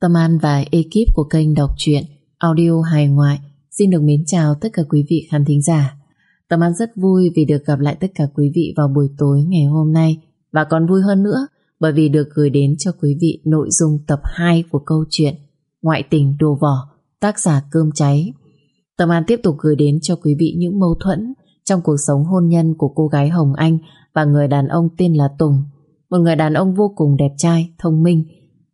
Tâm An và ekip của kênh đọc truyện audio hài ngoại xin được mến chào tất cả quý vị khán thính giả. Tâm An rất vui vì được gặp lại tất cả quý vị vào buổi tối ngày hôm nay và còn vui hơn nữa bởi vì được gửi đến cho quý vị nội dung tập 2 của câu chuyện Ngoại tình đồ vỏ, tác giả cơm cháy. Tâm An tiếp tục gửi đến cho quý vị những mâu thuẫn trong cuộc sống hôn nhân của cô gái Hồng Anh và người đàn ông tên là Tùng. Một người đàn ông vô cùng đẹp trai, thông minh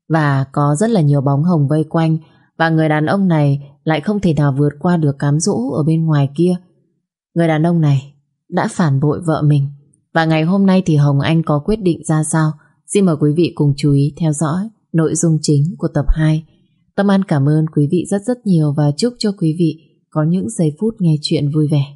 và có rất là nhiều bóng hồng vây quanh và người đàn ông này lại không thể nào vượt qua được cám dỗ ở bên ngoài kia. Người đàn ông này đã phản bội vợ mình và ngày hôm nay thì Hồng Anh có quyết định ra sao? Xin mời quý vị cùng chú ý theo dõi nội dung chính của tập 2. Tâm An cảm ơn quý vị rất rất nhiều và chúc cho quý vị có những giây phút nghe chuyện vui vẻ.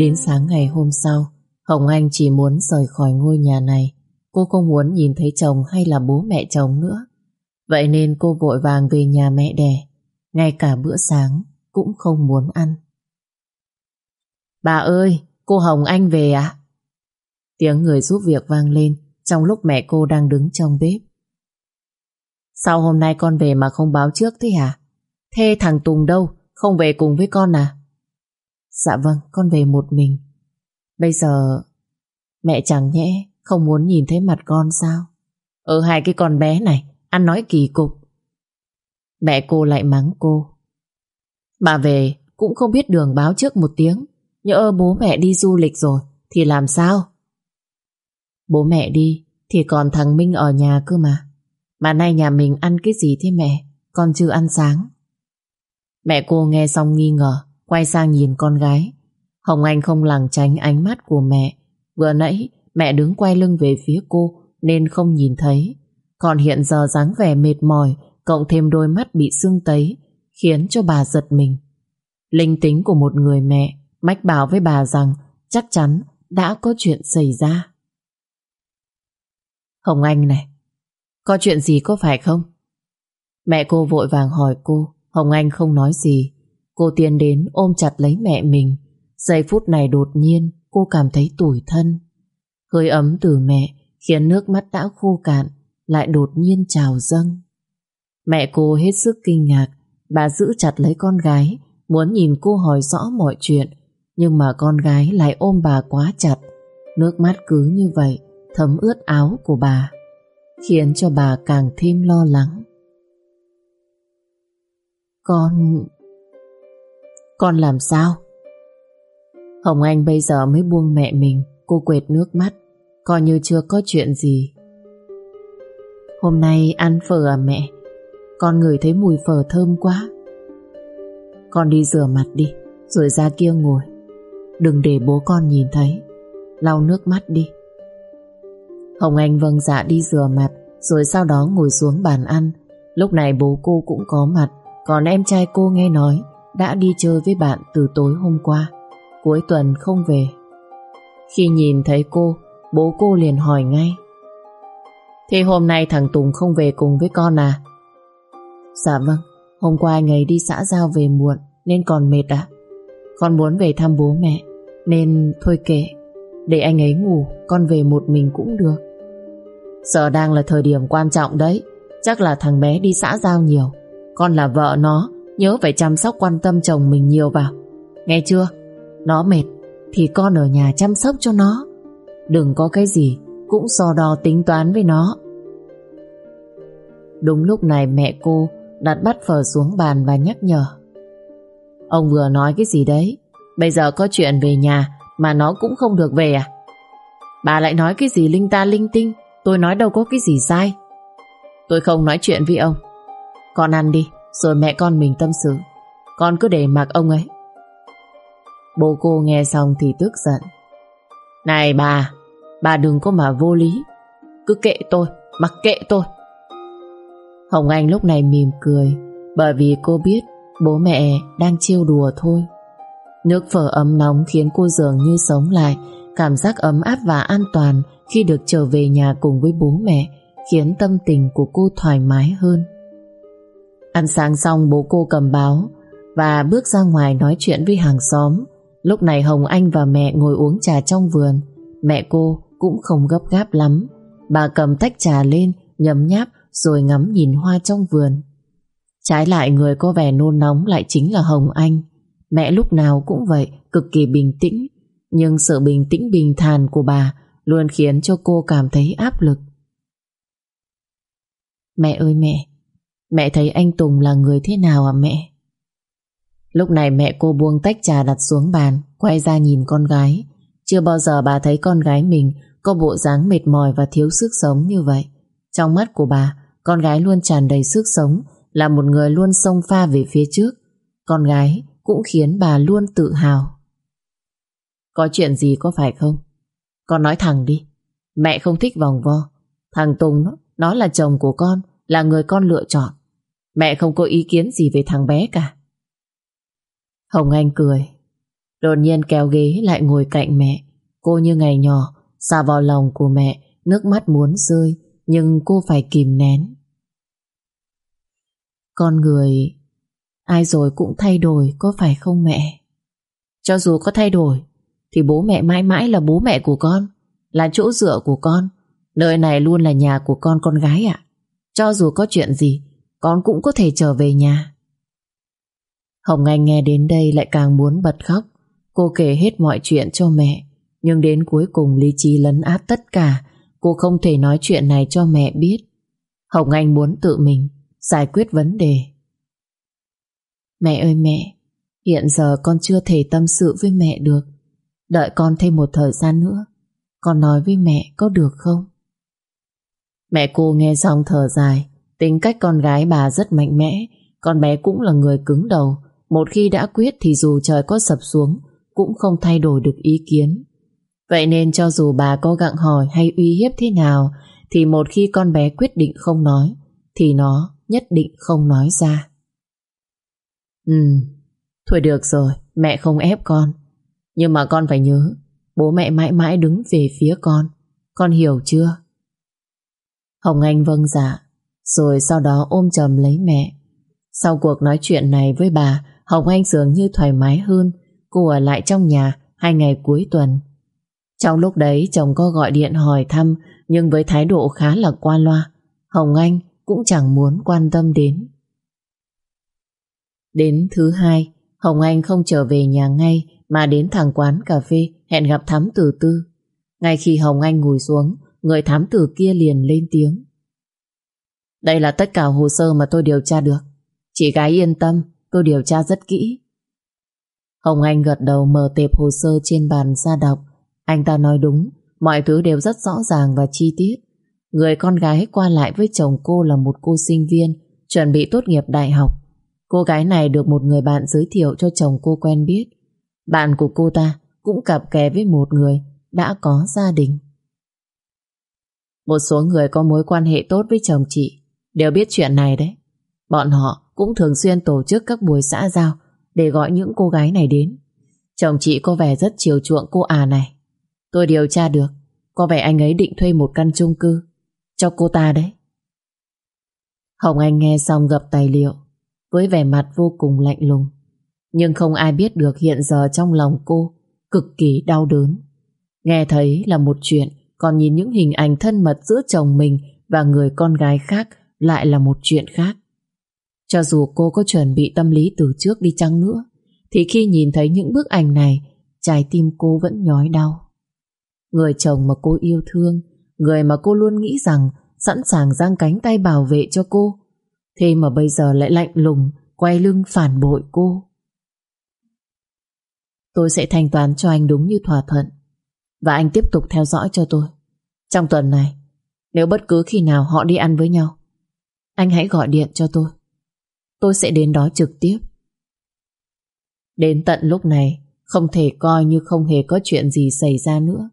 Đến sáng ngày hôm sau, Hồng Anh chỉ muốn rời khỏi ngôi nhà này. Cô không muốn nhìn thấy chồng hay là bố mẹ chồng nữa. Vậy nên cô vội vàng về nhà mẹ đẻ. Ngay cả bữa sáng cũng không muốn ăn. Bà ơi, cô Hồng Anh về à? Tiếng người giúp việc vang lên trong lúc mẹ cô đang đứng trong bếp. Sao hôm nay con về mà không báo trước thế hả? Thế thằng Tùng đâu? Không về cùng với con à? Dạ vâng, con về một mình. Bây giờ mẹ chẳng nhẽ không muốn nhìn thấy mặt con sao? ở hai cái con bé này, ăn nói kỳ cục. Mẹ cô lại mắng cô. Bà về cũng không biết đường báo trước một tiếng. Nhỡ bố mẹ đi du lịch rồi thì làm sao? Bố mẹ đi thì còn thằng Minh ở nhà cơ mà. Mà nay nhà mình ăn cái gì thế mẹ? Con chưa ăn sáng. Mẹ cô nghe xong nghi ngờ Quay sang nhìn con gái. Hồng Anh không lảng tránh ánh mắt của mẹ. Vừa nãy, mẹ đứng quay lưng về phía cô, Nên không nhìn thấy. Còn hiện giờ dáng vẻ mệt mỏi, Cộng thêm đôi mắt bị sưng tấy, Khiến cho bà giật mình. Linh tính của một người mẹ, Mách bảo với bà rằng Chắc chắn đã có chuyện xảy ra. Hồng Anh này, Có chuyện gì có phải không? Mẹ cô vội vàng hỏi cô, Hồng Anh không nói gì. Cô tiến đến ôm chặt lấy mẹ mình. Giây phút này đột nhiên, Cô cảm thấy tủi thân. Hơi ấm từ mẹ Khiến nước mắt đã khô cạn, Lại đột nhiên trào dâng. Mẹ cô hết sức kinh ngạc, Bà giữ chặt lấy con gái, Muốn nhìn cô hỏi rõ mọi chuyện, Nhưng mà con gái lại ôm bà quá chặt. Nước mắt cứ như vậy, Thấm ướt áo của bà, Khiến cho bà càng thêm lo lắng. Con... Con làm sao? Hồng Anh bây giờ mới buông mẹ mình, Cô quệt nước mắt. Coi như chưa có chuyện gì. Hôm nay ăn phở à mẹ? Con ngửi thấy mùi phở thơm quá. Con đi rửa mặt đi, Rồi ra kia ngồi. Đừng để bố con nhìn thấy. Lau nước mắt đi. Hồng Anh vâng dạ đi rửa mặt, Rồi sau đó ngồi xuống bàn ăn. Lúc này bố cô cũng có mặt, Còn em trai cô nghe nói đã đi chơi với bạn từ tối hôm qua. Cuối tuần không về. Khi nhìn thấy cô, bố cô liền hỏi ngay. Thế hôm nay thằng Tùng không về cùng với con à? Dạ vâng, hôm qua anh ấy đi xã giao về muộn nên còn mệt à? Con muốn về thăm bố mẹ nên thôi kệ, để anh ấy ngủ, con về một mình cũng được. Giờ đang là thời điểm quan trọng đấy, chắc là thằng bé đi xã giao nhiều. Con là vợ nó Nhớ phải chăm sóc quan tâm chồng mình nhiều vào. Nghe chưa? Nó mệt, thì con ở nhà chăm sóc cho nó. Đừng có cái gì Cũng so đo tính toán với nó. Đúng lúc này mẹ cô Đặt bắt phở xuống bàn và nhắc nhở. Ông vừa nói cái gì đấy? Bây giờ có chuyện về nhà Mà nó cũng không được về à? Bà lại nói cái gì linh ta linh tinh? Tôi nói đâu có cái gì sai. Tôi không nói chuyện với ông. Con ăn đi rồi mẹ con mình tâm sự. Con cứ để mặc ông ấy. Bố cô nghe xong thì tức giận. Này bà Bà đừng có mà vô lý. Cứ kệ tôi, mặc kệ tôi. Hồng Anh lúc này mỉm cười Bởi vì cô biết Bố mẹ đang trêu đùa thôi. Nước phở ấm nóng khiến cô dường như sống lại. Cảm giác ấm áp và an toàn Khi được trở về nhà cùng với bố mẹ Khiến tâm tình của cô thoải mái hơn. Ăn sáng xong bố cô cầm báo và bước ra ngoài nói chuyện với hàng xóm. Lúc này Hồng Anh và mẹ ngồi uống trà trong vườn. Mẹ cô cũng không gấp gáp lắm. Bà cầm tách trà lên, nhấm nháp rồi ngắm nhìn hoa trong vườn. Trái lại người có vẻ nôn nóng lại chính là Hồng Anh. Mẹ lúc nào cũng vậy, cực kỳ bình tĩnh. Nhưng sự bình tĩnh bình thản của bà luôn khiến cho cô cảm thấy áp lực. Mẹ ơi mẹ, mẹ thấy anh Tùng là người thế nào à mẹ? Lúc này mẹ cô buông tách trà đặt xuống bàn, quay ra nhìn con gái. Chưa bao giờ bà thấy con gái mình có bộ dáng mệt mỏi và thiếu sức sống như vậy. Trong mắt của bà, con gái luôn tràn đầy sức sống, là một người luôn xông pha về phía trước. Con gái cũng khiến bà luôn tự hào. Có chuyện gì có phải không? Con nói thẳng đi. Mẹ không thích vòng vo. Thằng Tùng nó, nó là chồng của con, là người con lựa chọn. Mẹ không có ý kiến gì về thằng bé cả. Hồng Anh cười. Đột nhiên kéo ghế lại ngồi cạnh mẹ. Cô như ngày nhỏ, xa vào lòng của mẹ, nước mắt muốn rơi, nhưng cô phải kìm nén. Con người ai rồi cũng thay đổi có phải không mẹ? Cho dù có thay đổi thì bố mẹ mãi mãi là bố mẹ của con, là chỗ dựa của con. Nơi này luôn là nhà của con con gái ạ. Cho dù có chuyện gì, con cũng có thể trở về nhà. Hồng Anh nghe đến đây lại càng muốn bật khóc. Cô kể hết mọi chuyện cho mẹ, nhưng đến cuối cùng lý trí lấn át tất cả. Cô không thể nói chuyện này cho mẹ biết. Hồng Anh muốn tự mình giải quyết vấn đề. Mẹ ơi mẹ, hiện giờ con chưa thể tâm sự với mẹ được. Đợi con thêm một thời gian nữa, con nói với mẹ có được không? Mẹ cô nghe xong thở dài, tính cách con gái bà rất mạnh mẽ, con bé cũng là người cứng đầu, một khi đã quyết thì dù trời có sập xuống, cũng không thay đổi được ý kiến. Vậy nên cho dù bà có gặng hỏi hay uy hiếp thế nào, thì một khi con bé quyết định không nói, thì nó nhất định không nói ra. Ừ, thôi được rồi, mẹ không ép con. Nhưng mà con phải nhớ, bố mẹ mãi mãi đứng về phía con. Con hiểu chưa? Hồng Anh vâng dạ, rồi sau đó ôm chầm lấy mẹ. Sau cuộc nói chuyện này với bà, Hồng Anh dường như thoải mái hơn. Cô ở lại trong nhà hai ngày cuối tuần. Trong lúc đấy chồng có gọi điện hỏi thăm nhưng với thái độ khá là qua loa. Hồng Anh cũng chẳng muốn quan tâm đến. Đến thứ hai, Hồng Anh không trở về nhà ngay mà đến thẳng quán cà phê hẹn gặp thám tử tư. Ngay khi Hồng Anh ngồi xuống, người thám tử kia liền lên tiếng. Đây là tất cả hồ sơ mà tôi điều tra được. Chị gái yên tâm, tôi điều tra rất kỹ. Hồng Anh gật đầu mở tệp hồ sơ trên bàn ra đọc. Anh ta nói đúng, mọi thứ đều rất rõ ràng và chi tiết. Người con gái qua lại với chồng cô là một cô sinh viên chuẩn bị tốt nghiệp đại học. Cô gái này được một người bạn giới thiệu cho chồng cô quen biết. Bạn của cô ta cũng cặp kè với một người đã có gia đình. Một số người có mối quan hệ tốt với chồng chị đều biết chuyện này đấy. Bọn họ cũng thường xuyên tổ chức các buổi xã giao để gọi những cô gái này đến. Chồng chị có vẻ rất chiều chuộng cô à này. Tôi điều tra được, có vẻ anh ấy định thuê một căn chung cư cho cô ta đấy. Hồng Anh nghe xong gập tài liệu với vẻ mặt vô cùng lạnh lùng. Nhưng không ai biết được hiện giờ trong lòng cô cực kỳ đau đớn. Nghe thấy là một chuyện, còn nhìn những hình ảnh thân mật giữa chồng mình và người con gái khác lại là một chuyện khác. Cho dù cô có chuẩn bị tâm lý từ trước đi chăng nữa, thì khi nhìn thấy những bức ảnh này, trái tim cô vẫn nhói đau. Người chồng mà cô yêu thương Người mà cô luôn nghĩ rằng sẵn sàng giang cánh tay bảo vệ cho cô. Thế mà bây giờ lại lạnh lùng, quay lưng phản bội cô. Tôi sẽ thanh toán cho anh đúng như thỏa thuận. Và anh tiếp tục theo dõi cho tôi. Trong tuần này, nếu bất cứ khi nào họ đi ăn với nhau, anh hãy gọi điện cho tôi. Tôi sẽ đến đó trực tiếp. Đến tận lúc này, không thể coi như không hề có chuyện gì xảy ra nữa.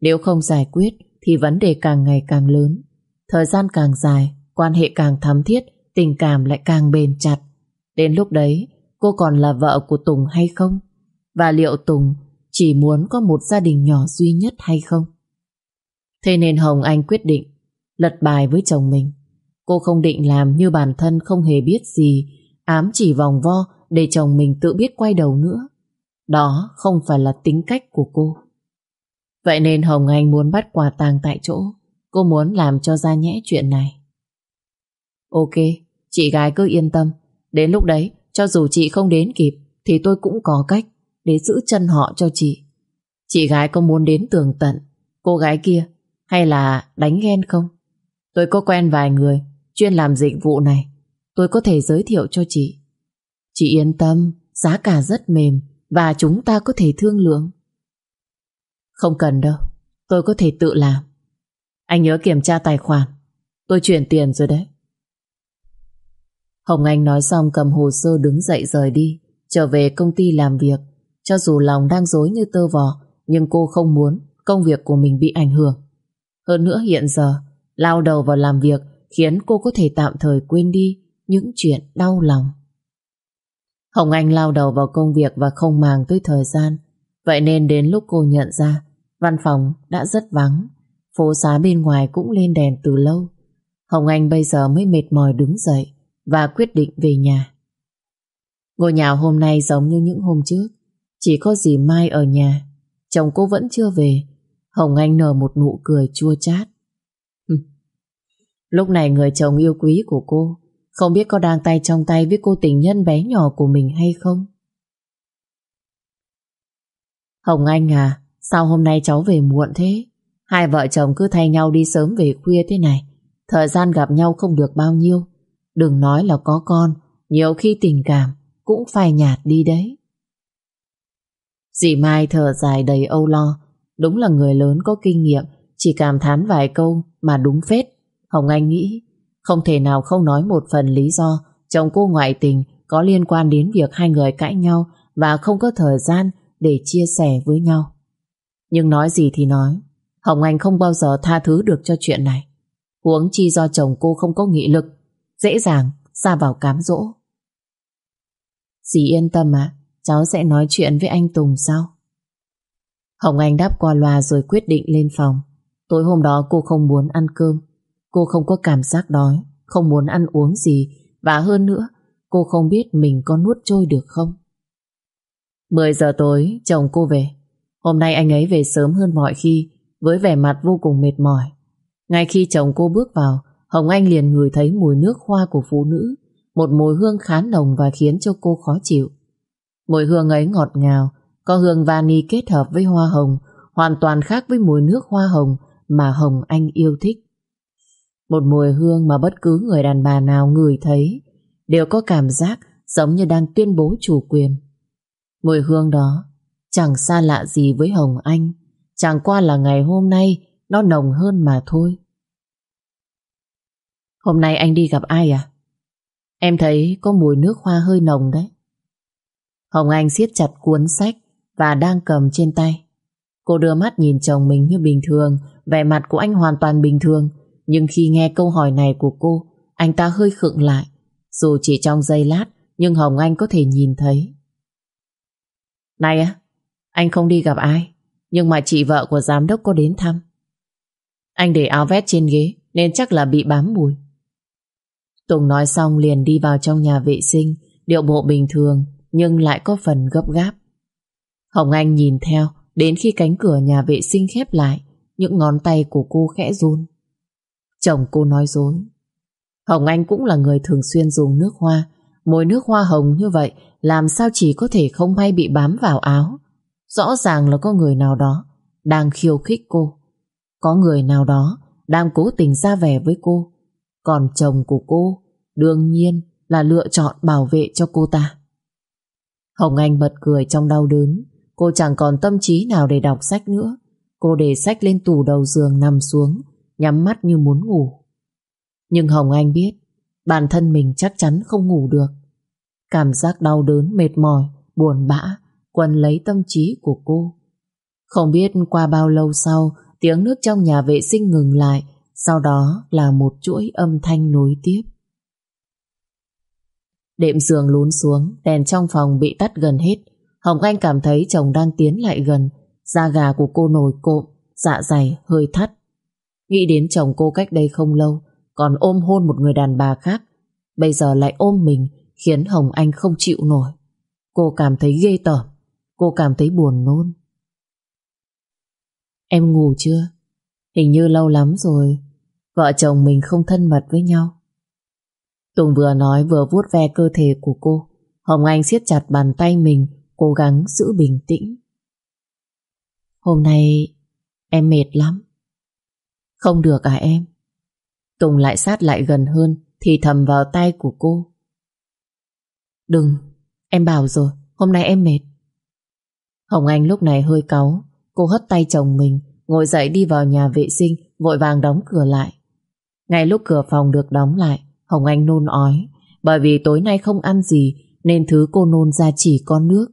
Nếu không giải quyết, thì vấn đề càng ngày càng lớn. Thời gian càng dài, quan hệ càng thắm thiết, tình cảm lại càng bền chặt. Đến lúc đấy, cô còn là vợ của Tùng hay không? Và liệu Tùng chỉ muốn có một gia đình nhỏ duy nhất hay không? Thế nên Hồng Anh quyết định lật bài với chồng mình. Cô không định làm như bản thân không hề biết gì, ám chỉ vòng vo để chồng mình tự biết quay đầu nữa. Đó không phải là tính cách của cô. Vậy nên Hồng Anh muốn bắt quà tàng tại chỗ. Cô muốn làm cho ra nhẽ chuyện này. Ok, chị gái cứ yên tâm. Đến lúc đấy, cho dù chị không đến kịp, thì tôi cũng có cách để giữ chân họ cho chị. Chị gái có muốn đến tường tận, cô gái kia, hay là đánh ghen không? Tôi có quen vài người chuyên làm dịch vụ này. Tôi có thể giới thiệu cho chị. Chị yên tâm, giá cả rất mềm và chúng ta có thể thương lượng. Không cần đâu, tôi có thể tự làm. Anh nhớ kiểm tra tài khoản, tôi chuyển tiền rồi đấy. Hồng Anh nói xong cầm hồ sơ đứng dậy rời đi, trở về công ty làm việc. Cho dù lòng đang dối như tơ vò, nhưng cô không muốn công việc của mình bị ảnh hưởng. Hơn nữa hiện giờ, lao đầu vào làm việc khiến cô có thể tạm thời quên đi những chuyện đau lòng. Hồng Anh lao đầu vào công việc và không màng tới thời gian. Vậy nên đến lúc cô nhận ra, văn phòng đã rất vắng. Phố xá bên ngoài cũng lên đèn từ lâu. Hồng Anh bây giờ mới mệt mỏi đứng dậy và quyết định về nhà. Ngôi nhà hôm nay giống như những hôm trước. Chỉ có dì Mai ở nhà. Chồng cô vẫn chưa về. Hồng Anh nở một nụ cười chua chát. Lúc này người chồng yêu quý của cô không biết có đang tay trong tay với cô tình nhân bé nhỏ của mình hay không? Hồng Anh à, sao hôm nay cháu về muộn thế? Hai vợ chồng cứ thay nhau đi sớm về khuya thế này. Thời gian gặp nhau không được bao nhiêu. Đừng nói là có con, nhiều khi tình cảm cũng phai nhạt đi đấy. Dì Mai thở dài đầy âu lo. Đúng là người lớn có kinh nghiệm, chỉ cảm thán vài câu mà đúng phết. Hồng Anh nghĩ không thể nào không nói một phần lý do chồng cô ngoại tình có liên quan đến việc hai người cãi nhau và không có thời gian để chia sẻ với nhau. Nhưng nói gì thì nói, Hồng Anh không bao giờ tha thứ được cho chuyện này. Huống chi do chồng cô không có nghị lực, dễ dàng xa vào cám dỗ. Dì yên tâm ạ, cháu sẽ nói chuyện với anh Tùng sau. Hồng Anh đáp qua loa rồi quyết định lên phòng. Tối hôm đó cô không muốn ăn cơm Cô không có cảm giác đói, không muốn ăn uống gì và hơn nữa, cô không biết mình có nuốt trôi được không. 10 giờ tối, chồng cô về. Hôm nay anh ấy về sớm hơn mọi khi, với vẻ mặt vô cùng mệt mỏi. Ngay khi chồng cô bước vào, Hồng Anh liền ngửi thấy mùi nước hoa của phụ nữ, một mùi hương khá nồng và khiến cho cô khó chịu. Mùi hương ấy ngọt ngào, có hương vani kết hợp với hoa hồng, hoàn toàn khác với mùi nước hoa hồng mà Hồng Anh yêu thích. Một mùi hương mà bất cứ người đàn bà nào ngửi thấy đều có cảm giác giống như đang tuyên bố chủ quyền. Mùi hương đó chẳng xa lạ gì với Hồng Anh, chẳng qua là ngày hôm nay nó nồng hơn mà thôi. Hôm nay anh đi gặp ai à? Em thấy có mùi nước hoa hơi nồng đấy. Hồng Anh siết chặt cuốn sách và đang cầm trên tay. Cô đưa mắt nhìn chồng mình như bình thường, vẻ mặt của anh hoàn toàn bình thường, nhưng khi nghe câu hỏi này của cô, anh ta hơi khựng lại. Dù chỉ trong giây lát, nhưng Hồng Anh có thể nhìn thấy. Này á, anh không đi gặp ai, nhưng mà chị vợ của giám đốc có đến thăm. Anh để áo vest trên ghế, nên chắc là bị bám mùi. Tùng nói xong liền đi vào trong nhà vệ sinh, điệu bộ bình thường, nhưng lại có phần gấp gáp. Hồng Anh nhìn theo, đến khi cánh cửa nhà vệ sinh khép lại, những ngón tay của cô khẽ run. Chồng cô nói dối. Hồng Anh cũng là người thường xuyên dùng nước hoa. Mùi nước hoa hồng như vậy, làm sao chỉ có thể không may bị bám vào áo. Rõ ràng là có người nào đó đang khiêu khích cô. Có người nào đó đang cố tình ra vẻ với cô. Còn chồng của cô đương nhiên là lựa chọn bảo vệ cho cô ta. Hồng Anh bật cười trong đau đớn. Cô chẳng còn tâm trí nào để đọc sách nữa. Cô để sách lên tủ đầu giường nằm xuống nhắm mắt như muốn ngủ. Nhưng Hồng Anh biết bản thân mình chắc chắn không ngủ được. Cảm giác đau đớn, mệt mỏi, buồn bã quần lấy tâm trí của cô. Không biết qua bao lâu sau tiếng nước trong nhà vệ sinh ngừng lại sau đó là một chuỗi âm thanh nối tiếp. Đệm giường lún xuống, đèn trong phòng bị tắt gần hết. Hồng Anh cảm thấy chồng đang tiến lại gần, da gà của cô nổi cộm, dạ dày hơi thắt. Nghĩ đến chồng cô cách đây không lâu còn ôm hôn một người đàn bà khác. Bây giờ lại ôm mình khiến Hồng Anh không chịu nổi. Cô cảm thấy ghê tởm. Cô cảm thấy buồn nôn. Em ngủ chưa? Hình như lâu lắm rồi. Vợ chồng mình không thân mật với nhau. Tùng vừa nói vừa vuốt ve cơ thể của cô. Hồng Anh siết chặt bàn tay mình, cố gắng giữ bình tĩnh. Hôm nay em mệt lắm. Không được à em? Tùng lại sát lại gần hơn, thì thầm vào tay của cô. Đừng, em bảo rồi, hôm nay em mệt. Hồng Anh lúc này hơi cáu, cô hất tay chồng mình, ngồi dậy đi vào nhà vệ sinh, vội vàng đóng cửa lại. Ngay lúc cửa phòng được đóng lại, Hồng Anh nôn ói, bởi vì tối nay không ăn gì nên thứ cô nôn ra chỉ có nước.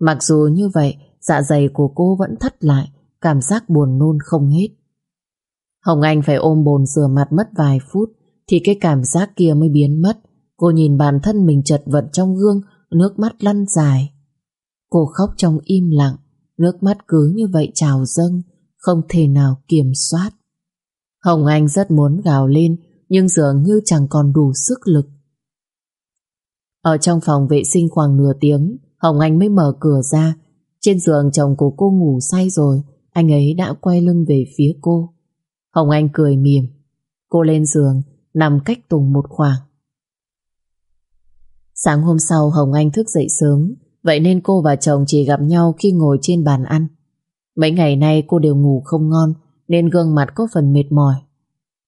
Mặc dù như vậy, dạ dày của cô vẫn thắt lại, cảm giác buồn nôn không hết. Hồng Anh phải ôm bồn rửa mặt mất vài phút thì cái cảm giác kia mới biến mất. Cô nhìn bản thân mình chật vật trong gương, nước mắt lăn dài. Cô khóc trong im lặng, nước mắt cứ như vậy trào dâng, không thể nào kiểm soát. Hồng Anh rất muốn gào lên, nhưng dường như chẳng còn đủ sức lực. Ở trong phòng vệ sinh khoảng nửa tiếng, Hồng Anh mới mở cửa ra. Trên giường chồng của cô ngủ say rồi, anh ấy đã quay lưng về phía cô. Hồng Anh cười mỉm. Cô lên giường, nằm cách Tùng một khoảng. Sáng hôm sau Hồng Anh thức dậy sớm, vậy nên cô và chồng chỉ gặp nhau khi ngồi trên bàn ăn. Mấy ngày nay cô đều ngủ không ngon, nên gương mặt có phần mệt mỏi.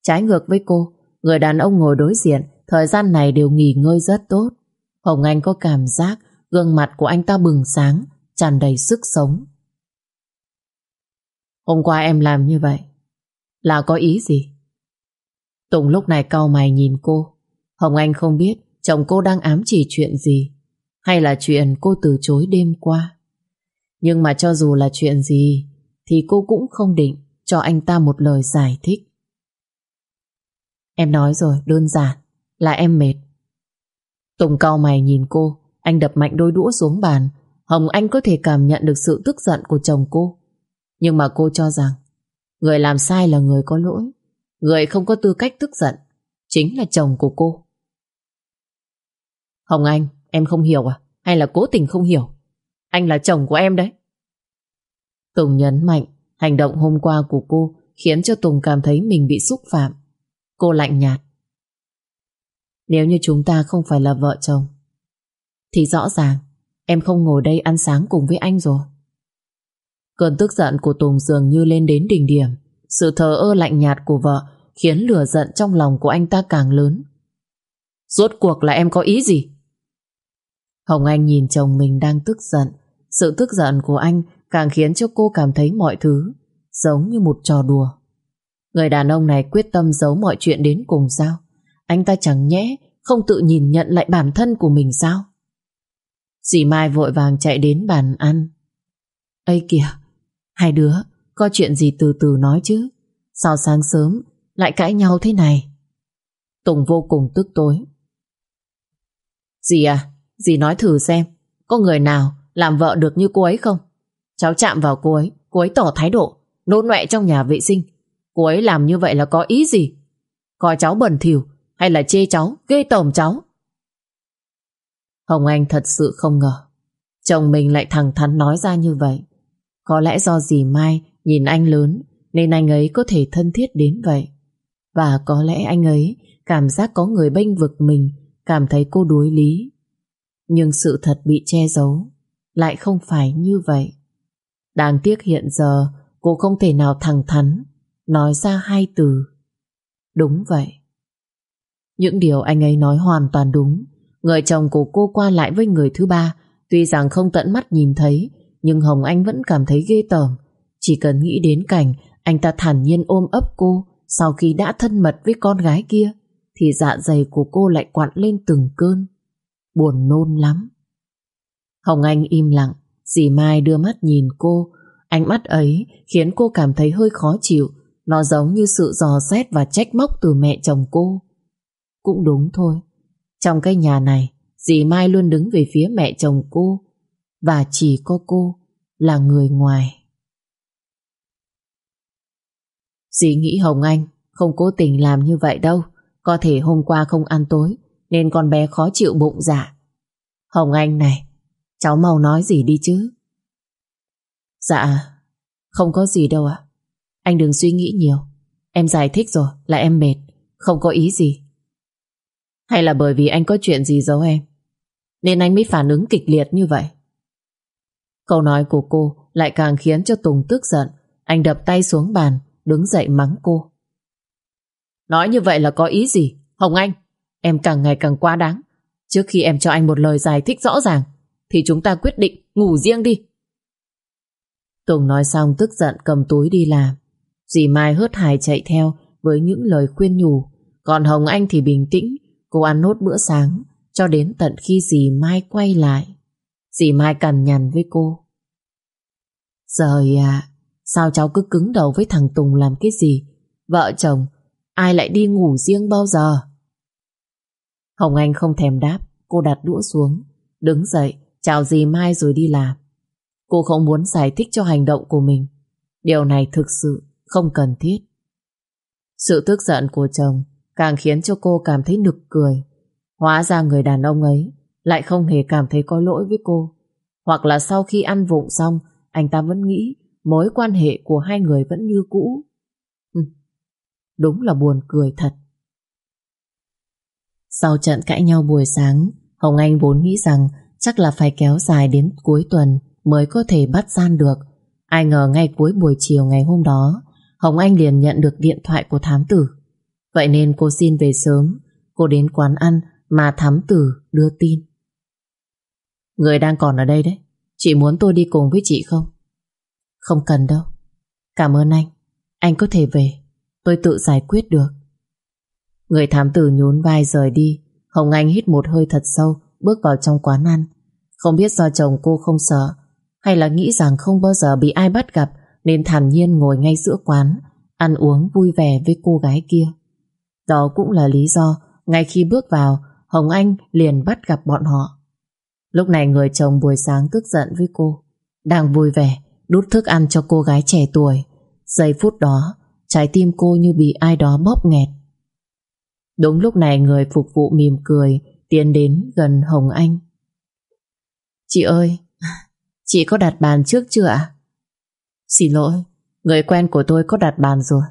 Trái ngược với cô, người đàn ông ngồi đối diện, thời gian này đều nghỉ ngơi rất tốt. Hồng Anh có cảm giác gương mặt của anh ta bừng sáng, tràn đầy sức sống. Hôm qua em làm như vậy, là có ý gì? Tùng lúc này cau mày nhìn cô. Hồng Anh không biết chồng cô đang ám chỉ chuyện gì, hay là chuyện cô từ chối đêm qua. Nhưng mà cho dù là chuyện gì, thì cô cũng không định cho anh ta một lời giải thích. Em nói rồi, đơn giản, là em mệt. Tùng cau mày nhìn cô, anh đập mạnh đôi đũa xuống bàn. Hồng Anh có thể cảm nhận được sự tức giận của chồng cô. Nhưng mà cô cho rằng Người làm sai là người có lỗi. Người không có tư cách tức giận, Chính là chồng của cô. Hồng Anh, Em không hiểu à? Hay là cố tình không hiểu? Anh là chồng của em đấy. Tùng nhấn mạnh, Hành động hôm qua của cô Khiến cho Tùng cảm thấy mình bị xúc phạm. Cô lạnh nhạt. Nếu như chúng ta không phải là vợ chồng, Thì rõ ràng, Em không ngồi đây ăn sáng cùng với anh rồi. Cơn tức giận của Tùng dường như lên đến đỉnh điểm. Sự thờ ơ lạnh nhạt của vợ khiến lửa giận trong lòng của anh ta càng lớn. Rốt cuộc là em có ý gì? Hồng Anh nhìn chồng mình đang tức giận. Sự tức giận của anh càng khiến cho cô cảm thấy mọi thứ giống như một trò đùa. Người đàn ông này quyết tâm giấu mọi chuyện đến cùng sao? Anh ta chẳng nhẽ không tự nhìn nhận lại bản thân của mình sao? Dì Mai vội vàng chạy đến bàn ăn. Ây kìa, Hai đứa, có chuyện gì từ từ nói chứ. Sao sáng sớm lại cãi nhau thế này? Tùng vô cùng tức tối. Dì à Dì nói thử xem, Có người nào làm vợ được như cô ấy không? Cháu chạm vào cô ấy Cô ấy tỏ thái độ Nôn nọe trong nhà vệ sinh. Cô ấy làm như vậy là có ý gì? Coi cháu bẩn thỉu, Hay là chê cháu, Ghê tởm cháu? Hồng Anh thật sự không ngờ. Chồng mình lại thẳng thắn nói ra như vậy có lẽ do dì Mai nhìn anh lớn nên anh ấy có thể thân thiết đến vậy. Và có lẽ anh ấy cảm giác có người bênh vực mình, cảm thấy cô đối lý. Nhưng sự thật bị che giấu lại không phải như vậy. Đáng tiếc hiện giờ cô không thể nào thẳng thắn nói ra hai từ. Đúng vậy. Những điều anh ấy nói hoàn toàn đúng. Người chồng của cô qua lại với người thứ ba, tuy rằng không tận mắt nhìn thấy, nhưng Hồng Anh vẫn cảm thấy ghê tởm. Chỉ cần nghĩ đến cảnh Anh ta thản nhiên ôm ấp cô Sau khi đã thân mật với con gái kia, Thì dạ dày của cô lại quặn lên từng cơn. Buồn nôn lắm. Hồng Anh im lặng, Dì Mai đưa mắt nhìn cô. Ánh mắt ấy khiến cô cảm thấy hơi khó chịu. Nó giống như sự dò xét và trách móc từ mẹ chồng cô. Cũng đúng thôi. Trong cái nhà này, Dì Mai luôn đứng về phía mẹ chồng cô và chỉ có cô là người ngoài. Dì nghĩ Hồng Anh không cố tình làm như vậy đâu. có thể hôm qua không ăn tối nên con bé khó chịu bụng dạ. Hồng Anh này, cháu mau nói gì đi chứ? Dạ, không có gì đâu ạ. Anh đừng suy nghĩ nhiều. Em giải thích rồi là em mệt, không có ý gì. Hay là bởi vì anh có chuyện gì giấu em, nên anh mới phản ứng kịch liệt như vậy? Câu nói của cô lại càng khiến cho Tùng tức giận. Anh đập tay xuống bàn, đứng dậy mắng cô. Nói như vậy là có ý gì? Hồng Anh, em càng ngày càng quá đáng. Trước khi em cho anh một lời giải thích rõ ràng, thì chúng ta quyết định ngủ riêng đi. Tùng nói xong tức giận cầm túi đi làm. Dì Mai hớt hải chạy theo với những lời khuyên nhủ. Còn Hồng Anh thì bình tĩnh, cô ăn nốt bữa sáng cho đến tận khi dì Mai quay lại. Dì Mai cằn nhằn với cô. Trời ạ, à, sao cháu cứ cứng đầu với thằng Tùng làm cái gì? Vợ chồng, ai lại đi ngủ riêng bao giờ? Hồng Anh không thèm đáp, cô đặt đũa xuống, đứng dậy, chào dì Mai rồi đi làm. Cô không muốn giải thích cho hành động của mình. Điều này thực sự không cần thiết. Sự tức giận của chồng càng khiến cho cô cảm thấy nực cười. Hóa ra người đàn ông ấy lại không hề cảm thấy có lỗi với cô. Hoặc là sau khi ăn vụng xong, anh ta vẫn nghĩ mối quan hệ của hai người vẫn như cũ. Ừ, đúng là buồn cười thật. Sau trận cãi nhau buổi sáng, Hồng Anh vốn nghĩ rằng chắc là phải kéo dài đến cuối tuần mới có thể bắt gian được. Ai ngờ ngay cuối buổi chiều ngày hôm đó, Hồng Anh liền nhận được điện thoại của thám tử. Vậy nên cô xin về sớm, cô đến quán ăn mà thám tử đưa tin. Người đang còn ở đây đấy, chị muốn tôi đi cùng với chị không? Không cần đâu. Cảm ơn anh, anh có thể về, tôi tự giải quyết được. Người thám tử nhún vai rời đi, Hồng Anh hít một hơi thật sâu, bước vào trong quán ăn. Không biết do chồng cô không sợ hay là nghĩ rằng không bao giờ bị ai bắt gặp nên thản nhiên ngồi ngay giữa quán ăn uống vui vẻ với cô gái kia. Đó cũng là lý do ngay khi bước vào Hồng Anh liền bắt gặp bọn họ. Lúc này người chồng buổi sáng tức giận với cô đang vui vẻ đút thức ăn cho cô gái trẻ tuổi. Giây phút đó trái tim cô như bị ai đó bóp nghẹt. Đúng lúc này người phục vụ mỉm cười tiến đến gần Hồng Anh. Chị ơi, Chị có đặt bàn trước chưa ạ? Xin lỗi, người quen của tôi có đặt bàn rồi.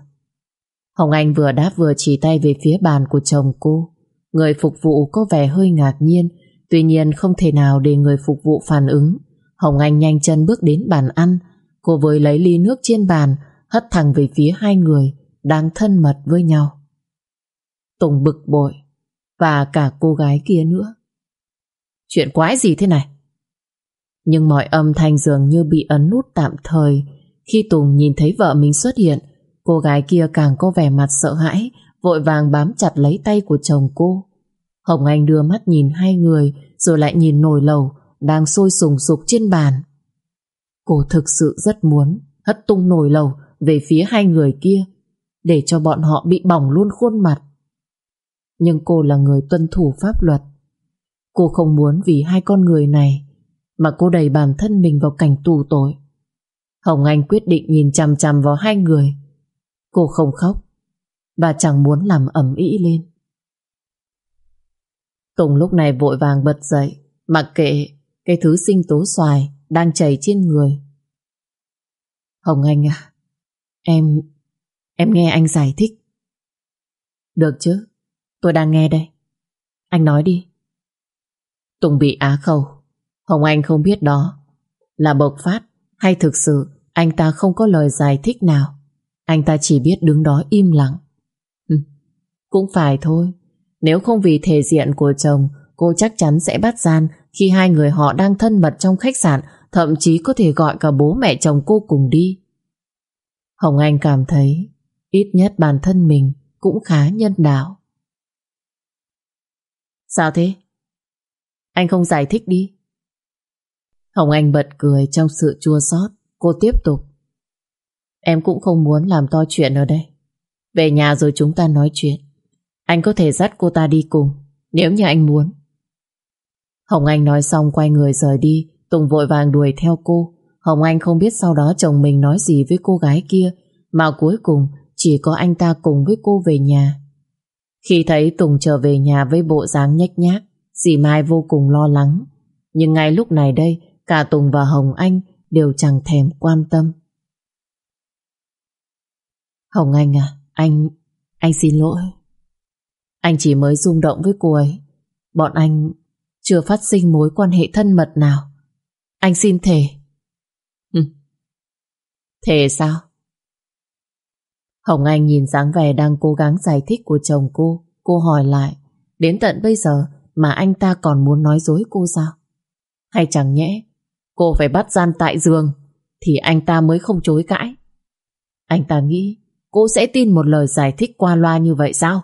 Hồng Anh vừa đáp vừa chỉ tay về phía bàn của chồng cô. Người phục vụ có vẻ hơi ngạc nhiên, tuy nhiên không thể nào để người phục vụ phản ứng. Hồng Anh nhanh chân bước đến bàn ăn, cô với lấy ly nước trên bàn, hất thẳng về phía hai người đang thân mật với nhau. Tùng bực bội, và cả cô gái kia nữa. Chuyện quái gì thế này? Nhưng mọi âm thanh dường như bị ấn nút tạm thời Khi Tùng nhìn thấy vợ mình xuất hiện Cô gái kia càng có vẻ mặt sợ hãi Vội vàng bám chặt lấy tay của chồng cô Hồng Anh đưa mắt nhìn hai người, Rồi lại nhìn nồi lầu Đang sôi sùng sục trên bàn Cô thực sự rất muốn Hất tung nồi lầu Về phía hai người kia, Để cho bọn họ bị bỏng luôn khuôn mặt Nhưng cô là người tuân thủ pháp luật Cô không muốn vì hai con người này mà cô đẩy bản thân mình vào cảnh tù tội. Hồng Anh quyết định nhìn chằm chằm vào hai người. Cô không khóc và chẳng muốn làm ẩm ý lên. Tùng lúc này vội vàng bật dậy mặc kệ cái thứ sinh tố xoài đang chảy trên người. Hồng Anh à, em, em nghe anh giải thích. Được chứ, tôi đang nghe đây. Anh nói đi. Tùng bị á khẩu Hồng Anh không biết đó là bộc phát hay thực sự anh ta không có lời giải thích nào. Anh ta chỉ biết đứng đó im lặng. Ừ, cũng phải thôi. Nếu không vì thể diện của chồng, cô chắc chắn sẽ bắt gian khi hai người họ đang thân mật trong khách sạn, thậm chí có thể gọi cả bố mẹ chồng cô cùng đi. Hồng Anh cảm thấy ít nhất bản thân mình cũng khá nhân đạo. Sao thế? Anh không giải thích đi. Hồng Anh bật cười trong sự chua xót Cô tiếp tục Em cũng không muốn làm to chuyện ở đây Về nhà rồi chúng ta nói chuyện anh có thể dắt cô ta đi cùng Nếu như anh muốn Hồng Anh nói xong quay người rời đi Tùng vội vàng đuổi theo cô Hồng Anh không biết sau đó chồng mình nói gì với cô gái kia Mà cuối cùng chỉ có anh ta cùng với cô về nhà Khi thấy Tùng trở về nhà với bộ dáng nhếch nhác, dì Mai vô cùng lo lắng. Nhưng ngay lúc này đây, cả Tùng và Hồng Anh đều chẳng thèm quan tâm. Hồng Anh à, anh... anh xin lỗi. Anh chỉ mới rung động với cô ấy. Bọn anh chưa phát sinh mối quan hệ thân mật nào. Anh xin thề. Ừ. Thề sao? Hồng Anh nhìn dáng vẻ đang cố gắng giải thích của chồng cô. Cô hỏi lại. Đến tận bây giờ mà anh ta còn muốn nói dối cô sao? Hay chẳng nhẽ cô phải bắt gian tại giường thì anh ta mới không chối cãi. Anh ta nghĩ cô sẽ tin một lời giải thích qua loa như vậy sao?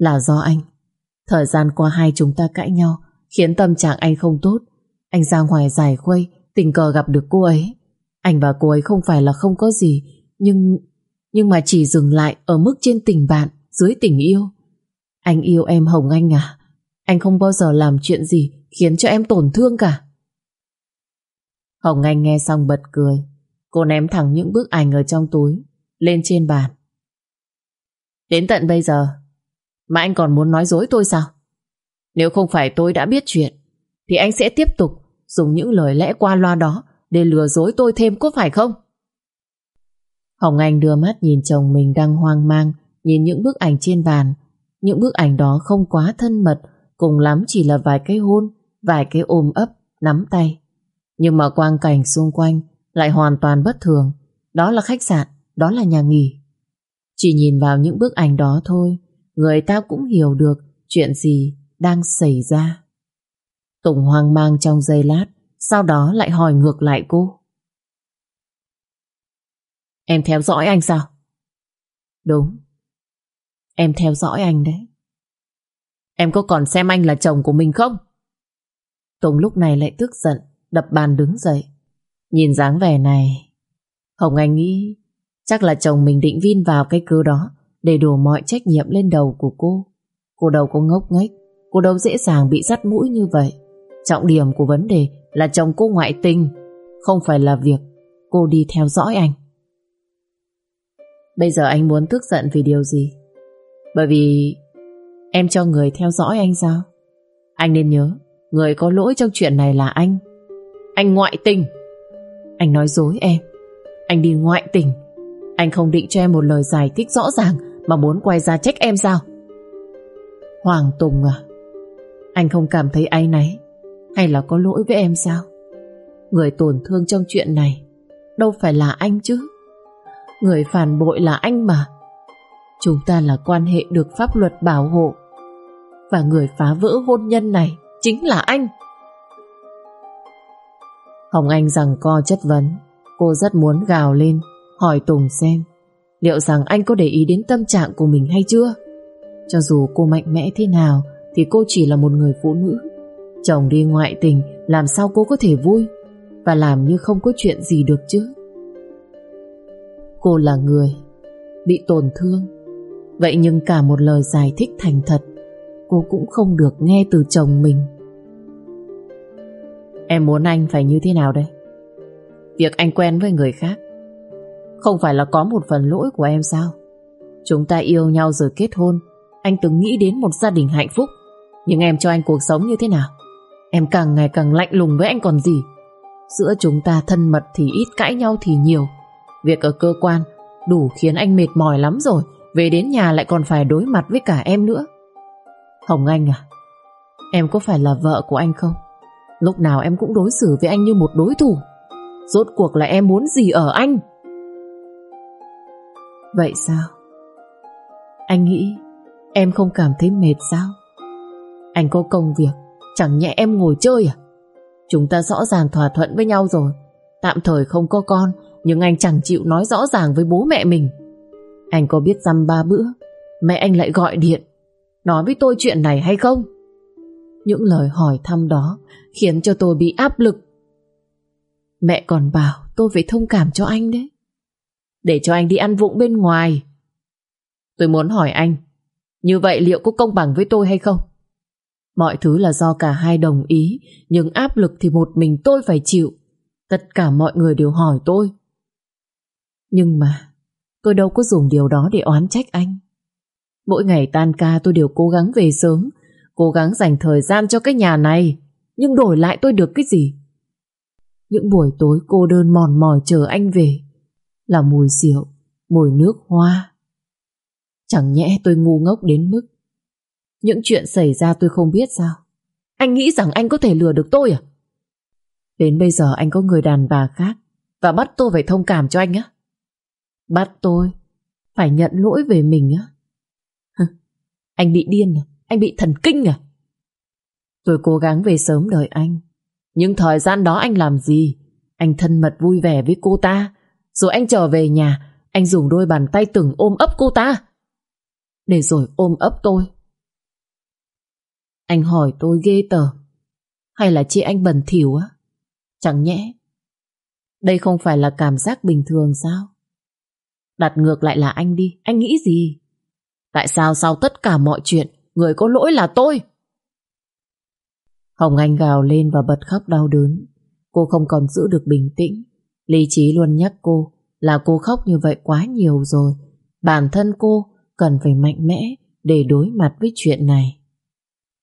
Là do anh. Thời gian qua hai chúng ta cãi nhau, khiến tâm trạng anh không tốt. Anh ra ngoài giải khuây, tình cờ gặp được cô ấy. Anh và cô ấy không phải là không có gì, nhưng nhưng mà chỉ dừng lại ở mức trên tình bạn, dưới tình yêu. Anh yêu em Hồng Anh à? Anh không bao giờ làm chuyện gì khiến cho em tổn thương cả. Hồng Anh nghe xong bật cười. Cô ném thẳng những bức ảnh ở trong túi, lên trên bàn. Đến tận bây giờ mà anh còn muốn nói dối tôi sao? Nếu không phải tôi đã biết chuyện thì anh sẽ tiếp tục dùng những lời lẽ qua loa đó để lừa dối tôi thêm có phải không? Hồng Anh đưa mắt nhìn chồng mình đang hoang mang nhìn những bức ảnh trên bàn. Những bức ảnh đó không quá thân mật cùng lắm chỉ là vài cái hôn vài cái ôm ấp, nắm tay. Nhưng mà quang cảnh xung quanh lại hoàn toàn bất thường. Đó là khách sạn, đó là nhà nghỉ. Chỉ nhìn vào những bức ảnh đó thôi, người ta cũng hiểu được chuyện gì đang xảy ra. Tùng hoang mang trong giây lát, sau đó lại hỏi ngược lại cô. Em theo dõi anh sao? Đúng. Em theo dõi anh đấy. Em có còn xem anh là chồng của mình không? Tùng lúc này lại tức giận, đập bàn đứng dậy. Nhìn dáng vẻ này, Hồng Anh nghĩ chắc là chồng mình định vin vào cái cơ đó để đổ mọi trách nhiệm lên đầu của cô. Cô đâu có ngốc nghếch, cô đâu dễ dàng bị dắt mũi như vậy. Trọng điểm của vấn đề là chồng cô ngoại tình, không phải là việc cô đi theo dõi anh. Bây giờ anh muốn tức giận vì điều gì? Bởi vì em cho người theo dõi anh sao? Anh nên nhớ, người có lỗi trong chuyện này là anh. Anh ngoại tình. Anh nói dối em. Anh đi ngoại tình. Anh không định cho em một lời giải thích rõ ràng mà muốn quay ra trách em sao? Hoàng Tùng à, anh không cảm thấy áy náy hay là có lỗi với em sao? Người tổn thương trong chuyện này đâu phải là anh chứ. Người phản bội là anh mà. Chúng ta là quan hệ được pháp luật bảo hộ. Và người phá vỡ hôn nhân này chính là anh. Hồng Anh rằng co chất vấn. Cô rất muốn gào lên, hỏi Tùng xem liệu rằng anh có để ý đến tâm trạng của mình hay chưa. Cho dù cô mạnh mẽ thế nào, thì cô chỉ là một người phụ nữ. Chồng đi ngoại tình, làm sao cô có thể vui và làm như không có chuyện gì được chứ. Cô là người bị tổn thương Vậy nhưng cả một lời giải thích thành thật, Cô cũng không được nghe từ chồng mình Em muốn anh phải như thế nào đây? Việc anh quen với người khác không phải là có một phần lỗi của em sao? Chúng ta yêu nhau rồi kết hôn, Anh từng nghĩ đến một gia đình hạnh phúc. Nhưng em cho anh cuộc sống như thế nào? Em càng ngày càng lạnh lùng với anh còn gì? Giữa chúng ta thân mật thì ít cãi nhau thì nhiều. Việc ở cơ quan đủ khiến anh mệt mỏi lắm rồi, Về đến nhà lại còn phải đối mặt với cả em nữa. Hồng Anh à Em có phải là vợ của anh không? Lúc nào em cũng đối xử với anh như một đối thủ. Rốt cuộc là em muốn gì ở anh? Vậy sao? Anh nghĩ Em không cảm thấy mệt sao? Anh có công việc, Chẳng nhẽ em ngồi chơi à? Chúng ta rõ ràng thỏa thuận với nhau rồi. Tạm thời không có con, Nhưng anh chẳng chịu nói rõ ràng với bố mẹ mình. Anh có biết dăm ba bữa, Mẹ anh lại gọi điện, Nói với tôi chuyện này hay không? Những lời hỏi thăm đó Khiến cho tôi bị áp lực. Mẹ còn bảo tôi phải thông cảm cho anh đấy. Để cho anh đi ăn vụng bên ngoài Tôi muốn hỏi anh Như vậy liệu có công bằng với tôi hay không Mọi thứ là do cả hai đồng ý Nhưng áp lực thì một mình tôi phải chịu Tất cả mọi người đều hỏi tôi. Nhưng mà tôi đâu có dùng điều đó để oán trách anh. Mỗi ngày tan ca tôi đều cố gắng về sớm, cố gắng dành thời gian cho cái nhà này. Nhưng đổi lại tôi được cái gì? Những buổi tối cô đơn mòn mỏi chờ anh về là mùi rượu, mùi nước hoa. Chẳng nhẽ tôi ngu ngốc đến mức những chuyện xảy ra tôi không biết sao. Anh nghĩ rằng anh có thể lừa được tôi à? Đến bây giờ anh có người đàn bà khác và bắt tôi phải thông cảm cho anh á. Bắt tôi phải nhận lỗi về mình á. Anh bị điên à? Anh bị thần kinh à? Tôi cố gắng về sớm đợi anh. Nhưng thời gian đó anh làm gì? Anh thân mật vui vẻ với cô ta. Rồi anh trở về nhà, anh dùng đôi bàn tay từng ôm ấp cô ta. Để rồi ôm ấp tôi. Anh hỏi tôi ghê tởm. Hay là chị anh bẩn thỉu á? Chẳng nhẽ Đây không phải là cảm giác bình thường sao Đặt ngược lại là anh đi Anh nghĩ gì Tại sao sau tất cả mọi chuyện Người có lỗi là tôi Hồng Anh gào lên và bật khóc đau đớn Cô không còn giữ được bình tĩnh Lý trí luôn nhắc cô Là cô khóc như vậy quá nhiều rồi Bản thân cô cần phải mạnh mẽ Để đối mặt với chuyện này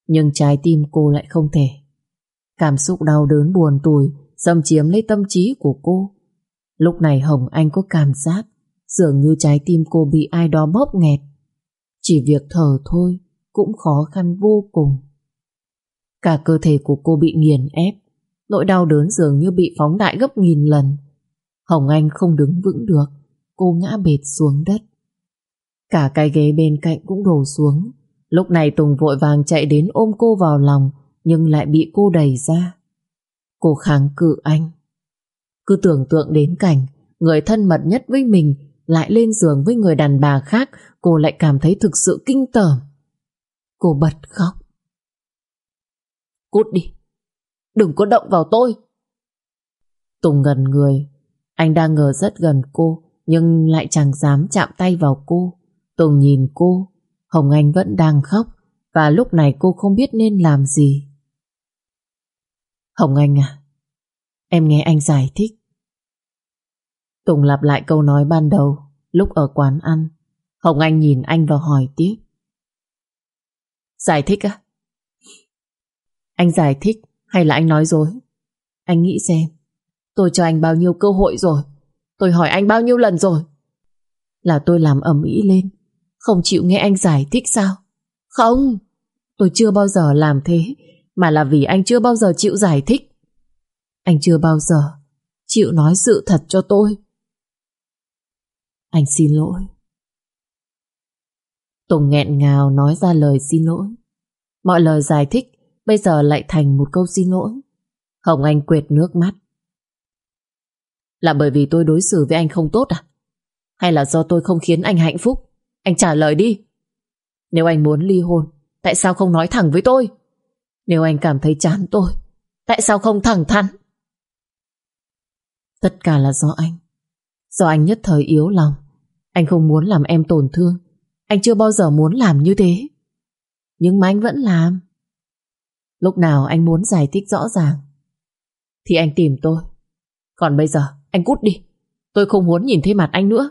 Nhưng trái tim cô lại không thể Cảm xúc đau đớn buồn tủi xâm chiếm lấy tâm trí của cô. Lúc này Hồng Anh có cảm giác dường như trái tim cô bị ai đó bóp nghẹt. Chỉ việc thở thôi cũng khó khăn vô cùng. Cả cơ thể của cô bị nghiền ép, nỗi đau đớn dường như bị phóng đại gấp nghìn lần. Hồng Anh không đứng vững được, cô ngã bệt xuống đất. Cả cái ghế bên cạnh cũng đổ xuống. Lúc này Tùng vội vàng chạy đến ôm cô vào lòng, nhưng lại bị cô đẩy ra. Cô kháng cự anh. Cứ tưởng tượng đến cảnh người thân mật nhất với mình lại lên giường với người đàn bà khác, cô lại cảm thấy thực sự kinh tởm. Cô bật khóc. Cút đi, đừng có động vào tôi. Tùng gần người, anh đang ngờ rất gần cô, nhưng lại chẳng dám chạm tay vào cô. Tùng nhìn cô, Hồng Anh vẫn đang khóc, và lúc này cô không biết nên làm gì. Hồng Anh à, em nghe anh giải thích. Tùng lặp lại câu nói ban đầu lúc ở quán ăn. Hồng Anh nhìn anh và hỏi tiếp. Giải thích á? Anh giải thích hay là anh nói dối? Anh nghĩ xem, tôi cho anh bao nhiêu cơ hội rồi. Tôi hỏi anh bao nhiêu lần rồi. Là tôi làm ẩm ý lên, không chịu nghe anh giải thích sao? Không, tôi chưa bao giờ làm thế mà là vì anh chưa bao giờ chịu giải thích. Anh chưa bao giờ chịu nói sự thật cho tôi. Anh xin lỗi. Tùng nghẹn ngào nói ra lời xin lỗi. Mọi lời giải thích bây giờ lại thành một câu xin lỗi. Hồng Anh quệt nước mắt. Là bởi vì tôi đối xử với anh không tốt à? Hay là do tôi không khiến anh hạnh phúc? Anh trả lời đi. Nếu anh muốn ly hôn, tại sao không nói thẳng với tôi? Nếu anh cảm thấy chán tôi Tại sao không thẳng thắn Tất cả là do anh Do anh nhất thời yếu lòng Anh không muốn làm em tổn thương Anh chưa bao giờ muốn làm như thế Nhưng mà anh vẫn làm Lúc nào anh muốn giải thích rõ ràng Thì anh tìm tôi Còn bây giờ anh cút đi Tôi không muốn nhìn thấy mặt anh nữa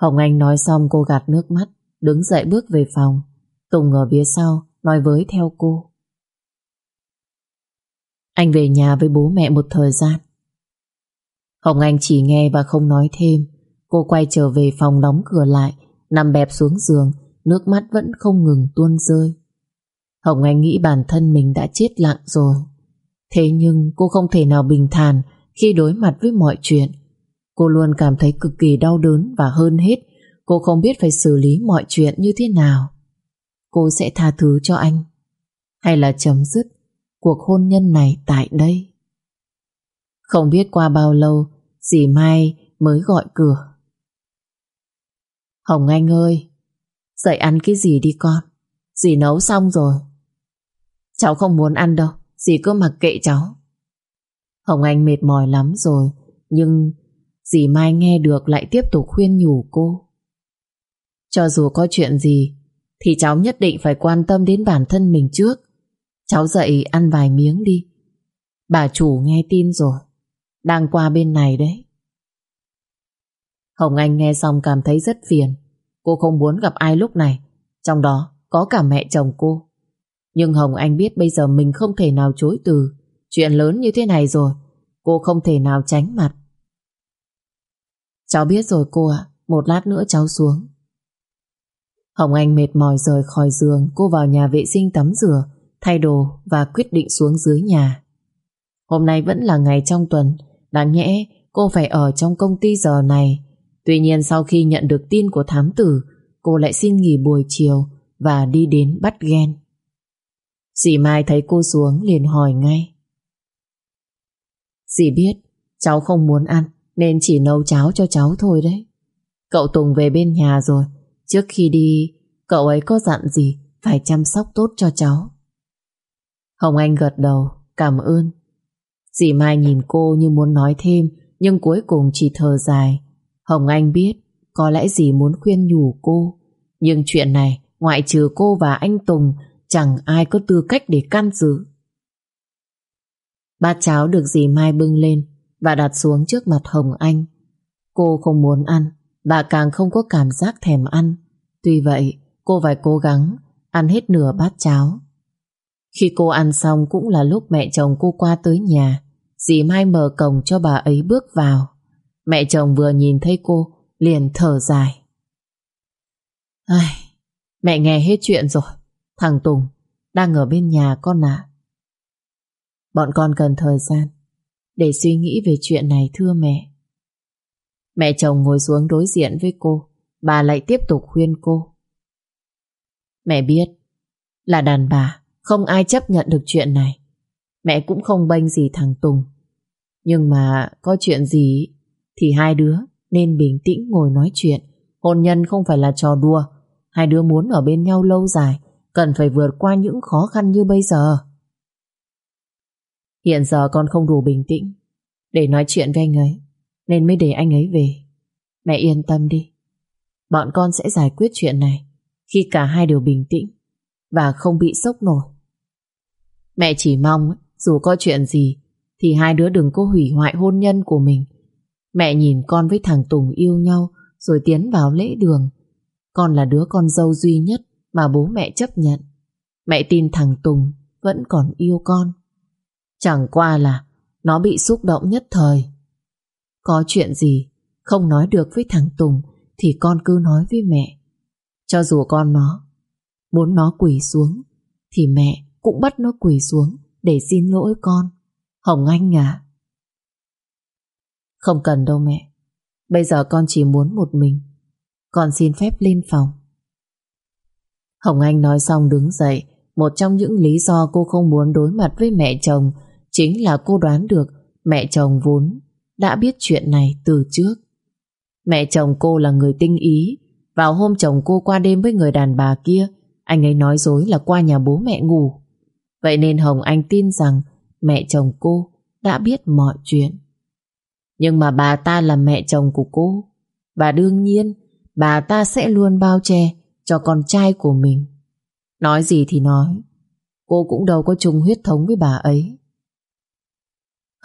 Hồng Anh nói xong cô gạt nước mắt Đứng dậy bước về phòng Tùng ở phía sau nói với theo cô. Anh về nhà với bố mẹ một thời gian. Hồng Anh chỉ nghe và không nói thêm. Cô quay trở về phòng đóng cửa lại, nằm bẹp xuống giường, nước mắt vẫn không ngừng tuôn rơi. Hồng Anh nghĩ bản thân mình đã chết lặng rồi. Thế nhưng cô không thể nào bình thản khi đối mặt với mọi chuyện. Cô luôn cảm thấy cực kỳ đau đớn và hơn hết, cô không biết phải xử lý mọi chuyện như thế nào cô sẽ tha thứ cho anh hay là chấm dứt cuộc hôn nhân này tại đây. Không biết qua bao lâu dì Mai mới gọi cửa. Hồng Anh ơi, dậy ăn cái gì đi con, dì nấu xong rồi. Cháu không muốn ăn đâu, dì cứ mặc kệ cháu. Hồng Anh mệt mỏi lắm rồi, nhưng dì Mai nghe được lại tiếp tục khuyên nhủ cô. Cho dù có chuyện gì thì cháu nhất định phải quan tâm đến bản thân mình trước. Cháu dậy ăn vài miếng đi. Bà chủ nghe tin rồi. Đang qua bên này đấy. Hồng Anh nghe xong cảm thấy rất phiền. Cô không muốn gặp ai lúc này, trong đó có cả mẹ chồng cô. Nhưng Hồng Anh biết bây giờ mình không thể nào chối từ. Chuyện lớn như thế này rồi, cô không thể nào tránh mặt. Cháu biết rồi cô ạ, một lát nữa cháu xuống. Hồng Anh mệt mỏi rời khỏi giường, cô vào nhà vệ sinh tắm rửa, thay đồ và quyết định xuống dưới nhà. Hôm nay vẫn là ngày trong tuần, đáng nhẽ cô phải ở trong công ty giờ này. Tuy nhiên sau khi nhận được tin của thám tử, cô lại xin nghỉ buổi chiều và đi đến bắt ghen. Dì Mai thấy cô xuống liền hỏi ngay. Dì biết cháu không muốn ăn nên chỉ nấu cháo cho cháu thôi đấy. Cậu Tùng về bên nhà rồi, trước khi đi cậu ấy có dặn gì phải chăm sóc tốt cho cháu. Hồng Anh gật đầu, cảm ơn. Dì Mai nhìn cô như muốn nói thêm nhưng cuối cùng chỉ thở dài. Hồng Anh biết có lẽ dì muốn khuyên nhủ cô nhưng chuyện này ngoại trừ cô và anh Tùng chẳng ai có tư cách để can dự. Bát cháo được dì Mai bưng lên và đặt xuống trước mặt Hồng Anh. Cô không muốn ăn, và càng không có cảm giác thèm ăn. Tuy vậy, cô phải cố gắng ăn hết nửa bát cháo. Khi cô ăn xong cũng là lúc mẹ chồng cô qua tới nhà. Dì Mai mở cổng cho bà ấy bước vào. Mẹ chồng vừa nhìn thấy cô, liền thở dài. Ai, mẹ nghe hết chuyện rồi. Thằng Tùng đang ở bên nhà con ạ. Bọn con cần thời gian để suy nghĩ về chuyện này thưa mẹ. Mẹ chồng ngồi xuống đối diện với cô, bà lại tiếp tục khuyên cô. Mẹ biết là đàn bà không ai chấp nhận được chuyện này. Mẹ cũng không bênh gì thằng Tùng. Nhưng mà có chuyện gì thì hai đứa nên bình tĩnh ngồi nói chuyện. Hôn nhân không phải là trò đùa. Hai đứa muốn ở bên nhau lâu dài cần phải vượt qua những khó khăn như bây giờ. Hiện giờ con không đủ bình tĩnh để nói chuyện với anh ấy, nên mới để anh ấy về. Mẹ yên tâm đi. Bọn con sẽ giải quyết chuyện này khi cả hai đều bình tĩnh và không bị sốc nổi. Mẹ chỉ mong dù có chuyện gì thì hai đứa đừng có hủy hoại hôn nhân của mình. Mẹ nhìn con với thằng Tùng yêu nhau rồi tiến vào lễ đường. Con là đứa con dâu duy nhất mà bố mẹ chấp nhận. Mẹ tin thằng Tùng vẫn còn yêu con. Chẳng qua là nó bị xúc động nhất thời. Có chuyện gì không nói được với thằng Tùng thì con cứ nói với mẹ. Cho dù con nó muốn nó quỳ xuống thì mẹ cũng bắt nó quỳ xuống để xin lỗi con. Hồng Anh à? Không cần đâu mẹ. Bây giờ con chỉ muốn một mình. Con xin phép lên phòng. Hồng Anh nói xong đứng dậy. Một trong những lý do cô không muốn đối mặt với mẹ chồng chính là cô đoán được mẹ chồng vốn đã biết chuyện này từ trước. Mẹ chồng cô là người tinh ý. Vào hôm chồng cô qua đêm với người đàn bà kia, anh ấy nói dối là qua nhà bố mẹ ngủ. Vậy nên Hồng Anh tin rằng mẹ chồng cô đã biết mọi chuyện. Nhưng mà bà ta là mẹ chồng của cô. Và đương nhiên, bà ta sẽ luôn bao che cho con trai của mình. Nói gì thì nói, cô cũng đâu có chung huyết thống với bà ấy.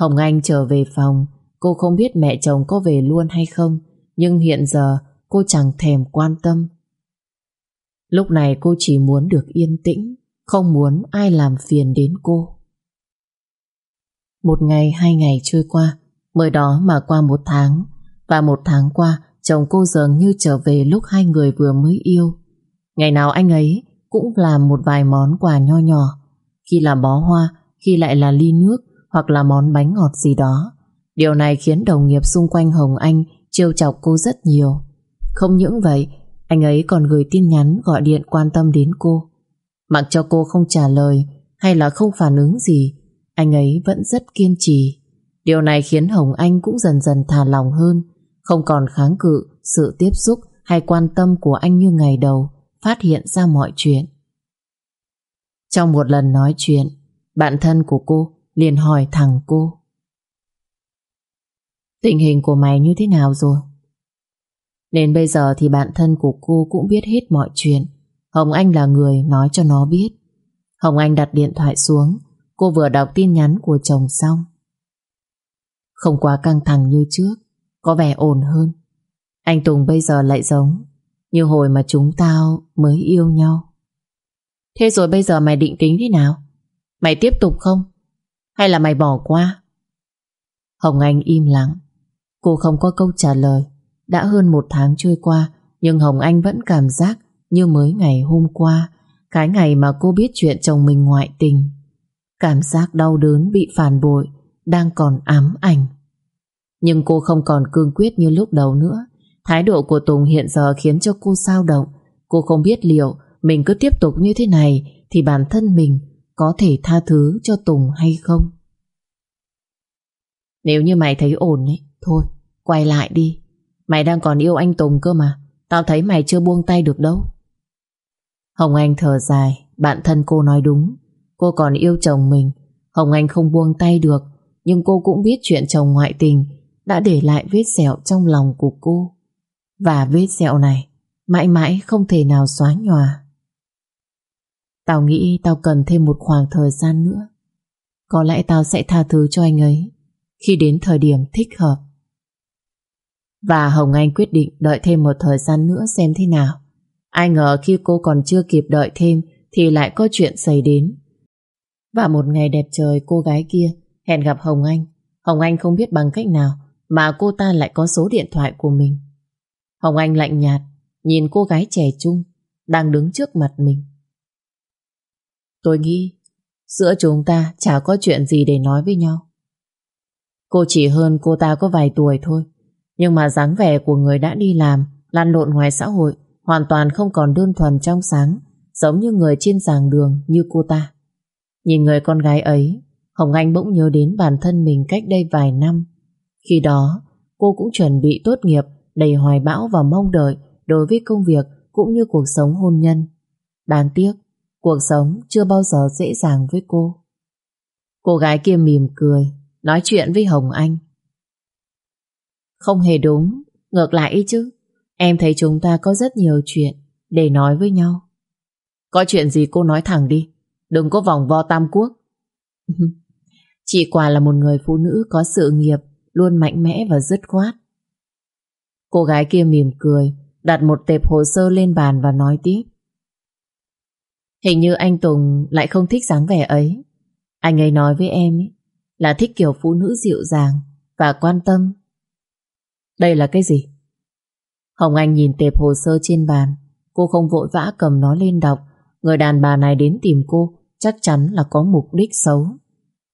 Hồng Anh trở về phòng, cô không biết mẹ chồng có về luôn hay không, nhưng hiện giờ cô chẳng thèm quan tâm. Lúc này cô chỉ muốn được yên tĩnh, không muốn ai làm phiền đến cô. Một ngày, hai ngày trôi qua, mới đó mà qua một tháng, và một tháng qua, chồng cô dường như trở về lúc hai người vừa mới yêu. Ngày nào anh ấy cũng làm một vài món quà nho nhỏ, khi là bó hoa, khi lại là ly nước, hoặc là món bánh ngọt gì đó. Điều này khiến đồng nghiệp xung quanh Hồng Anh trêu chọc cô rất nhiều. Không những vậy, anh ấy còn gửi tin nhắn gọi điện quan tâm đến cô. Mặc cho cô không trả lời hay là không phản ứng gì, anh ấy vẫn rất kiên trì. Điều này khiến Hồng Anh cũng dần dần thả lòng hơn, không còn kháng cự sự tiếp xúc hay quan tâm của anh như ngày đầu, phát hiện ra mọi chuyện. Trong một lần nói chuyện, bạn thân của cô liền hỏi thằng cô. Tình hình của mày như thế nào rồi? Nên bây giờ thì bạn thân của cô cũng biết hết mọi chuyện. Hồng Anh là người nói cho nó biết. Hồng Anh đặt điện thoại xuống, cô vừa đọc tin nhắn của chồng xong. Không quá căng thẳng như trước, có vẻ ổn hơn. Anh Tùng bây giờ lại giống Như hồi mà chúng tao mới yêu nhau Thế rồi bây giờ mày định tính thế nào? Mày tiếp tục không? Hay là mày bỏ qua? Hồng Anh im lặng. Cô không có câu trả lời. Đã hơn một tháng trôi qua, Nhưng Hồng Anh vẫn cảm giác Như mới ngày hôm qua, Cái ngày mà cô biết chuyện chồng mình ngoại tình. Cảm giác đau đớn bị phản bội, Đang còn ám ảnh. Nhưng cô không còn cương quyết như lúc đầu nữa. Thái độ của Tùng hiện giờ khiến cho cô sao động. Cô không biết liệu Mình cứ tiếp tục như thế này Thì bản thân mình có thể tha thứ cho Tùng hay không? Nếu như mày thấy ổn ấy, Thôi, quay lại đi. Mày đang còn yêu anh Tùng cơ mà, Tao thấy mày chưa buông tay được đâu. Hồng Anh thở dài, Bạn thân cô nói đúng. Cô còn yêu chồng mình, Hồng Anh không buông tay được, Nhưng cô cũng biết chuyện chồng ngoại tình Đã để lại vết sẹo trong lòng của cô. Và vết sẹo này, Mãi mãi không thể nào xóa nhòa. Tao nghĩ tao cần thêm một khoảng thời gian nữa Có lẽ tao sẽ tha thứ cho anh ấy Khi đến thời điểm thích hợp Và Hồng Anh quyết định đợi thêm một thời gian nữa xem thế nào Ai ngờ khi cô còn chưa kịp đợi thêm Thì lại có chuyện xảy đến và một ngày đẹp trời cô gái kia hẹn gặp Hồng Anh. Hồng Anh không biết bằng cách nào mà cô ta lại có số điện thoại của mình. Hồng Anh lạnh nhạt, nhìn cô gái trẻ trung đang đứng trước mặt mình. Tôi nghĩ giữa chúng ta chả có chuyện gì để nói với nhau. Cô chỉ hơn cô ta có vài tuổi thôi. Nhưng mà dáng vẻ của người đã đi làm, lăn lộn ngoài xã hội, hoàn toàn không còn đơn thuần trong sáng, giống như người trên giảng đường như cô ta. Nhìn người con gái ấy, Hồng Anh bỗng nhớ đến bản thân mình cách đây vài năm. Khi đó, cô cũng chuẩn bị tốt nghiệp, đầy hoài bão và mong đợi đối với công việc cũng như cuộc sống hôn nhân. Đáng tiếc, cuộc sống chưa bao giờ dễ dàng với cô. Cô gái kia mỉm cười, nói chuyện với Hồng Anh. Không hề đúng, ngược lại chứ. Em thấy chúng ta có rất nhiều chuyện để nói với nhau. Có chuyện gì cô nói thẳng đi. Đừng có vòng vo tam quốc Chị quả là một người phụ nữ có sự nghiệp Luôn mạnh mẽ và dứt khoát Cô gái kia mỉm cười Đặt một tệp hồ sơ lên bàn và nói tiếp Hình như anh Tùng lại không thích dáng vẻ ấy Anh ấy nói với em ấy, Là thích kiểu phụ nữ dịu dàng Và quan tâm Đây là cái gì? Hồng Anh nhìn tệp hồ sơ trên bàn Cô không vội vã cầm nó lên đọc Người đàn bà này đến tìm cô chắc chắn là có mục đích xấu.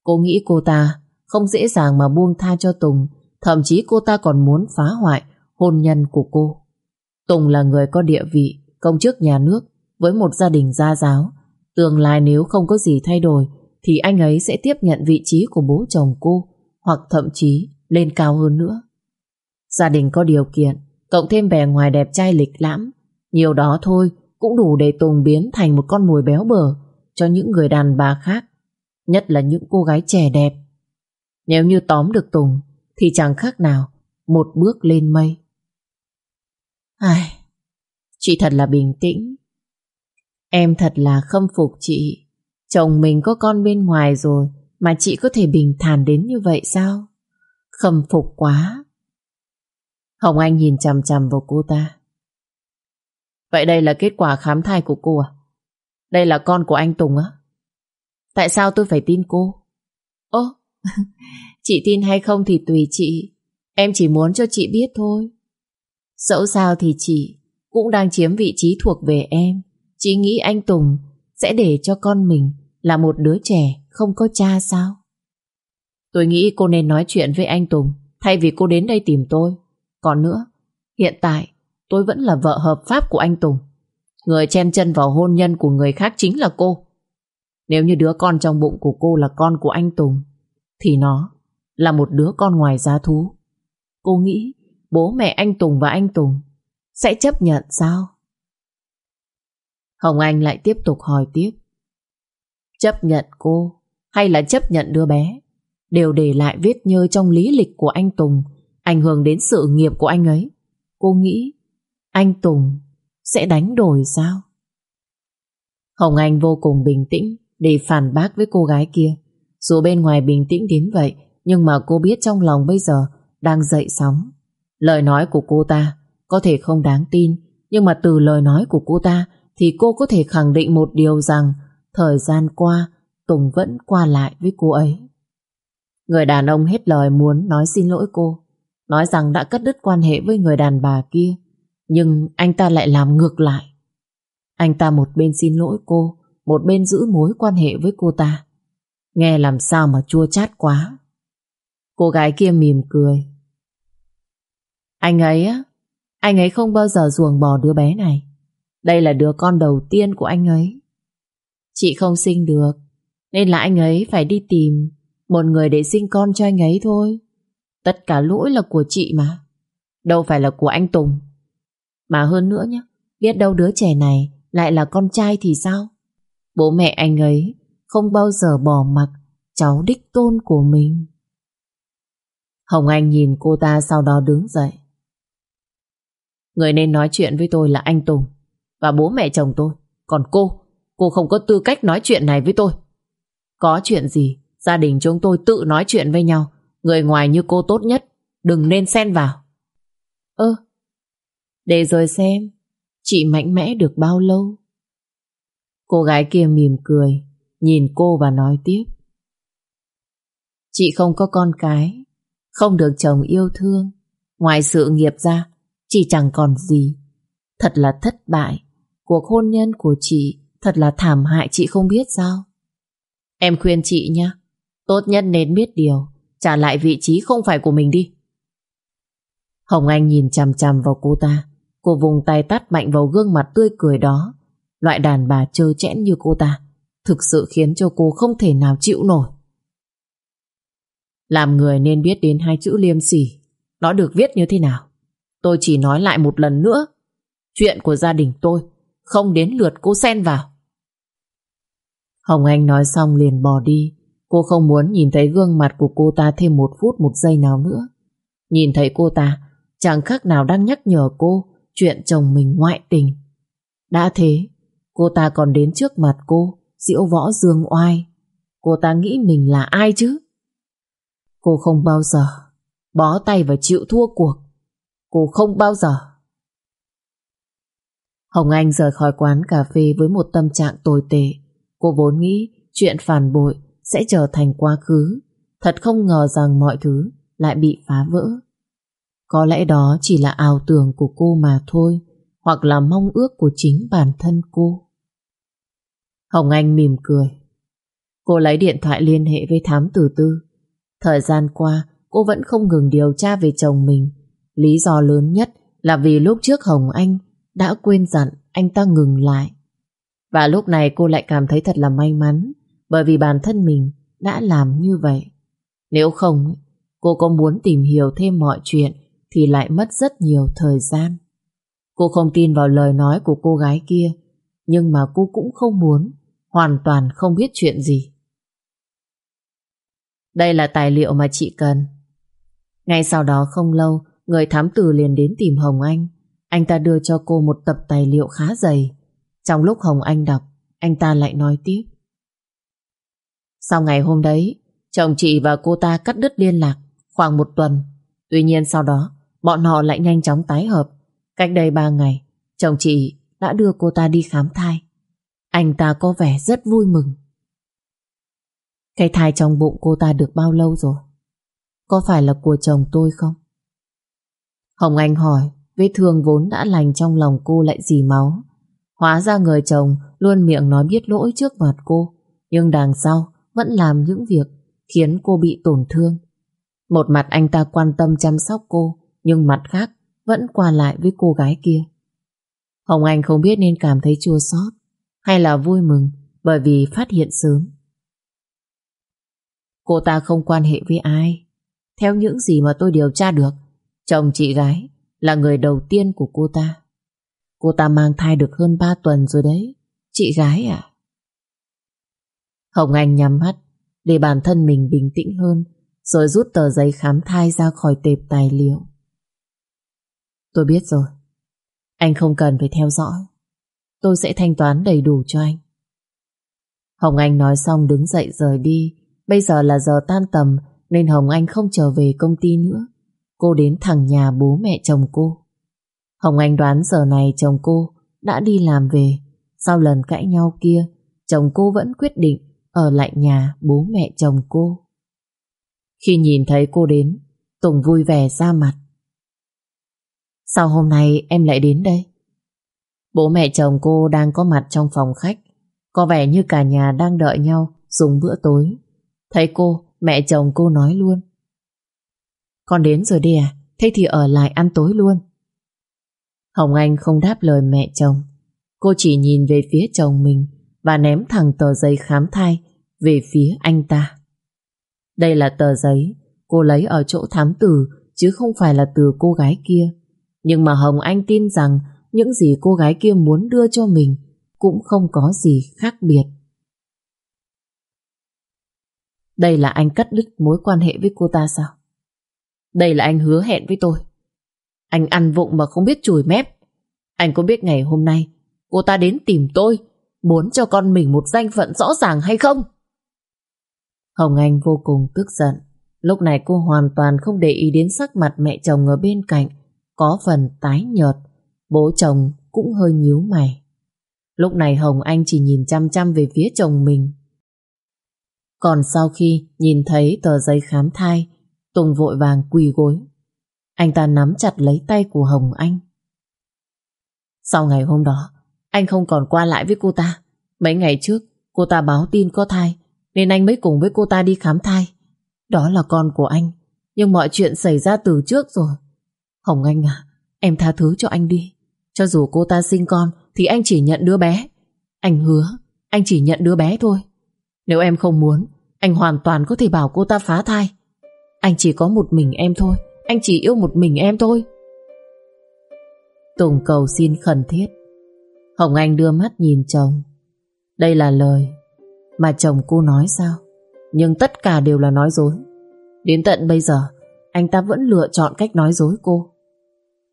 Cô nghĩ cô ta không dễ dàng mà buông tha cho Tùng, thậm chí cô ta còn muốn phá hoại hôn nhân của cô. Tùng là người có địa vị, công chức nhà nước, với một gia đình gia giáo. Tương lai nếu không có gì thay đổi, thì anh ấy sẽ tiếp nhận vị trí của bố chồng cô, hoặc thậm chí lên cao hơn nữa. Gia đình có điều kiện, cộng thêm bề ngoài đẹp trai lịch lãm, nhiều đó thôi cũng đủ để Tùng biến thành một con mồi béo bở, cho những người đàn bà khác, nhất là những cô gái trẻ đẹp. Nếu như tóm được Tùng, thì chẳng khác nào một bước lên mây. Ai, chị thật là bình tĩnh. Em thật là khâm phục chị. Chồng mình có con bên ngoài rồi mà chị có thể bình thản đến như vậy sao? Khâm phục quá. Hồng Anh nhìn chằm chằm vào cô ta. Vậy đây là kết quả khám thai của cô à? Đây là con của anh Tùng á? Tại sao tôi phải tin cô? Ô, chị tin hay không thì tùy chị. Em chỉ muốn cho chị biết thôi. Dẫu sao thì chị cũng đang chiếm vị trí thuộc về em. Chị nghĩ anh Tùng sẽ để cho con mình là một đứa trẻ không có cha sao? Tôi nghĩ cô nên nói chuyện với anh Tùng thay vì cô đến đây tìm tôi. Còn nữa, hiện tại tôi vẫn là vợ hợp pháp của anh Tùng. Người chen chân vào hôn nhân của người khác chính là cô. Nếu như đứa con trong bụng của cô là con của anh Tùng, thì nó là một đứa con ngoài giá thú. Cô nghĩ bố mẹ anh Tùng và anh Tùng sẽ chấp nhận sao? Hồng Anh lại tiếp tục hỏi tiếp. Chấp nhận cô hay là chấp nhận đứa bé đều để lại vết nhơ trong lý lịch của anh Tùng ảnh hưởng đến sự nghiệp của anh ấy. Cô nghĩ anh Tùng sẽ đánh đổi sao? Hồng Anh vô cùng bình tĩnh để phản bác với cô gái kia. Dù bên ngoài bình tĩnh đến vậy, nhưng mà cô biết trong lòng bây giờ đang dậy sóng. Lời nói của cô ta có thể không đáng tin, Nhưng mà từ lời nói của cô ta thì cô có thể khẳng định một điều rằng thời gian qua Tùng vẫn qua lại với cô ấy. Người đàn ông hết lời muốn nói xin lỗi cô. Nói rằng đã cắt đứt quan hệ với người đàn bà kia. Nhưng anh ta lại làm ngược lại. Anh ta một bên xin lỗi cô, một bên giữ mối quan hệ với cô ta. Nghe làm sao mà chua chát quá. Cô gái kia mỉm cười. Anh ấy á, anh ấy không bao giờ ruồng bỏ đứa bé này. Đây là đứa con đầu tiên của anh ấy. Chị không sinh được, nên là anh ấy phải đi tìm một người để sinh con cho anh ấy thôi. Tất cả lỗi là của chị mà. Đâu phải là của anh Tùng. Mà hơn nữa nhé, biết đâu đứa trẻ này lại là con trai thì sao? Bố mẹ anh ấy không bao giờ bỏ mặc cháu đích tôn của mình. Hồng Anh nhìn cô ta sau đó đứng dậy. Người nên nói chuyện với tôi là anh Tùng và bố mẹ chồng tôi. Còn cô, cô không có tư cách nói chuyện này với tôi. Có chuyện gì, gia đình chúng tôi tự nói chuyện với nhau. Người ngoài như cô tốt nhất, đừng nên xen vào. Ơ, để rồi xem, chị mạnh mẽ được bao lâu? Cô gái kia mỉm cười, nhìn cô và nói tiếp. Chị không có con cái, không được chồng yêu thương. Ngoài sự nghiệp ra, chị chẳng còn gì. Thật là thất bại. Cuộc hôn nhân của chị thật là thảm hại chị không biết sao. Em khuyên chị nhé, tốt nhất nên biết điều, trả lại vị trí không phải của mình đi. Hồng Anh nhìn chằm chằm vào cô ta, cô vùng tay tắt mạnh vào gương mặt tươi cười đó. Loại đàn bà trơ chẽn như cô ta, thực sự khiến cho cô không thể nào chịu nổi. Làm người nên biết đến hai chữ liêm sỉ, nó được viết như thế nào. Tôi chỉ nói lại một lần nữa, chuyện của gia đình tôi không đến lượt cô xen vào. Hồng Anh nói xong liền bỏ đi. Cô không muốn nhìn thấy gương mặt của cô ta thêm một phút một giây nào nữa. Nhìn thấy cô ta, chẳng khác nào đang nhắc nhở cô chuyện chồng mình ngoại tình. Đã thế, cô ta còn đến trước mặt cô, diễu võ dương oai. Cô ta nghĩ mình là ai chứ? Cô không bao giờ bó tay và chịu thua cuộc. Cô không bao giờ. Hồng Anh rời khỏi quán cà phê với một tâm trạng tồi tệ. Cô vốn nghĩ chuyện phản bội sẽ trở thành quá khứ. Thật không ngờ rằng mọi thứ lại bị phá vỡ. Có lẽ đó chỉ là ảo tưởng của cô mà thôi, hoặc là mong ước của chính bản thân cô. Hồng Anh mỉm cười. Cô lấy điện thoại liên hệ với thám tử tư. Thời gian qua, cô vẫn không ngừng điều tra về chồng mình. Lý do lớn nhất là vì lúc trước Hồng Anh đã quên dặn anh ta ngừng lại. Và lúc này cô lại cảm thấy thật là may mắn bởi vì bản thân mình đã làm như vậy. Nếu không, cô có muốn tìm hiểu thêm mọi chuyện thì lại mất rất nhiều thời gian. Cô không tin vào lời nói của cô gái kia, nhưng mà cô cũng không muốn hoàn toàn không biết chuyện gì. Đây là tài liệu mà chị cần. Ngay sau đó không lâu, người thám tử liền đến tìm Hồng Anh. Anh ta đưa cho cô một tập tài liệu khá dày. Trong lúc Hồng Anh đọc, anh ta lại nói tiếp. Sau ngày hôm đấy, chồng chị và cô ta cắt đứt liên lạc khoảng một tuần. Tuy nhiên sau đó, bọn họ lại nhanh chóng tái hợp. Cách đây ba ngày, chồng chị đã đưa cô ta đi khám thai. Anh ta có vẻ rất vui mừng. Cái thai trong bụng cô ta được bao lâu rồi? Có phải là của chồng tôi không? Hồng Anh hỏi, vết thương vốn đã lành trong lòng cô lại dì máu. Hóa ra người chồng luôn miệng nói biết lỗi trước mặt cô, nhưng đằng sau vẫn làm những việc khiến cô bị tổn thương. Một mặt anh ta quan tâm chăm sóc cô, nhưng mặt khác vẫn qua lại với cô gái kia. Hồng Anh không biết nên cảm thấy chua xót hay là vui mừng bởi vì phát hiện sớm. Cô ta không quan hệ với ai. Theo những gì mà tôi điều tra được, chồng chị gái là người đầu tiên của cô ta. Cô ta mang thai được hơn 3 tuần rồi đấy. Chị gái à? Hồng Anh nhắm mắt, để bản thân mình bình tĩnh hơn, rồi rút tờ giấy khám thai ra khỏi tệp tài liệu. Tôi biết rồi. Anh không cần phải theo dõi. Tôi sẽ thanh toán đầy đủ cho anh. Hồng Anh nói xong đứng dậy rời đi. Bây giờ là giờ tan tầm, nên Hồng Anh không trở về công ty nữa. Cô đến thẳng nhà bố mẹ chồng cô. Hồng Anh đoán giờ này chồng cô đã đi làm về. Sau lần cãi nhau kia, chồng cô vẫn quyết định ở lại nhà bố mẹ chồng cô. Khi nhìn thấy cô đến, Tùng vui vẻ ra mặt. Sao hôm nay em lại đến đây? Bố mẹ chồng cô đang có mặt trong phòng khách. Có vẻ như cả nhà đang đợi nhau dùng bữa tối. Thấy cô, mẹ chồng cô nói luôn. Con đến rồi đi à? Thế thì ở lại ăn tối luôn. Hồng Anh không đáp lời mẹ chồng. Cô chỉ nhìn về phía chồng mình và ném thẳng tờ giấy khám thai về phía anh ta. Đây là tờ giấy cô lấy ở chỗ thám tử, chứ không phải là từ cô gái kia. Nhưng mà Hồng Anh tin rằng những gì cô gái kia muốn đưa cho mình cũng không có gì khác biệt. Đây là anh cắt đứt mối quan hệ với cô ta sao? Đây là anh hứa hẹn với tôi. Anh ăn vụng mà không biết chùi mép. Anh có biết ngày hôm nay cô ta đến tìm tôi muốn cho con mình một danh phận rõ ràng hay không? Hồng Anh vô cùng tức giận. Lúc này cô hoàn toàn không để ý đến sắc mặt mẹ chồng ở bên cạnh có phần tái nhợt. Bố chồng cũng hơi nhíu mày. Lúc này Hồng Anh chỉ nhìn chăm chăm về phía chồng mình. Còn sau khi nhìn thấy tờ giấy khám thai, Tùng vội vàng quỳ gối. Anh ta nắm chặt lấy tay của Hồng Anh. Sau ngày hôm đó, anh không còn qua lại với cô ta. Mấy ngày trước, cô ta báo tin có thai, nên anh mới cùng với cô ta đi khám thai. Đó là con của anh, nhưng mọi chuyện xảy ra từ trước rồi. Hồng Anh à, em tha thứ cho anh đi. Cho dù cô ta sinh con, thì anh chỉ nhận đứa bé. Anh hứa, anh chỉ nhận đứa bé thôi. Nếu em không muốn, anh hoàn toàn có thể bảo cô ta phá thai. Anh chỉ có một mình em thôi, anh chỉ yêu một mình em thôi. Tùng cầu xin khẩn thiết. Hồng Anh đưa mắt nhìn chồng. Đây là lời mà chồng cô nói sao? Nhưng tất cả đều là nói dối. Đến tận bây giờ, anh ta vẫn lựa chọn cách nói dối cô.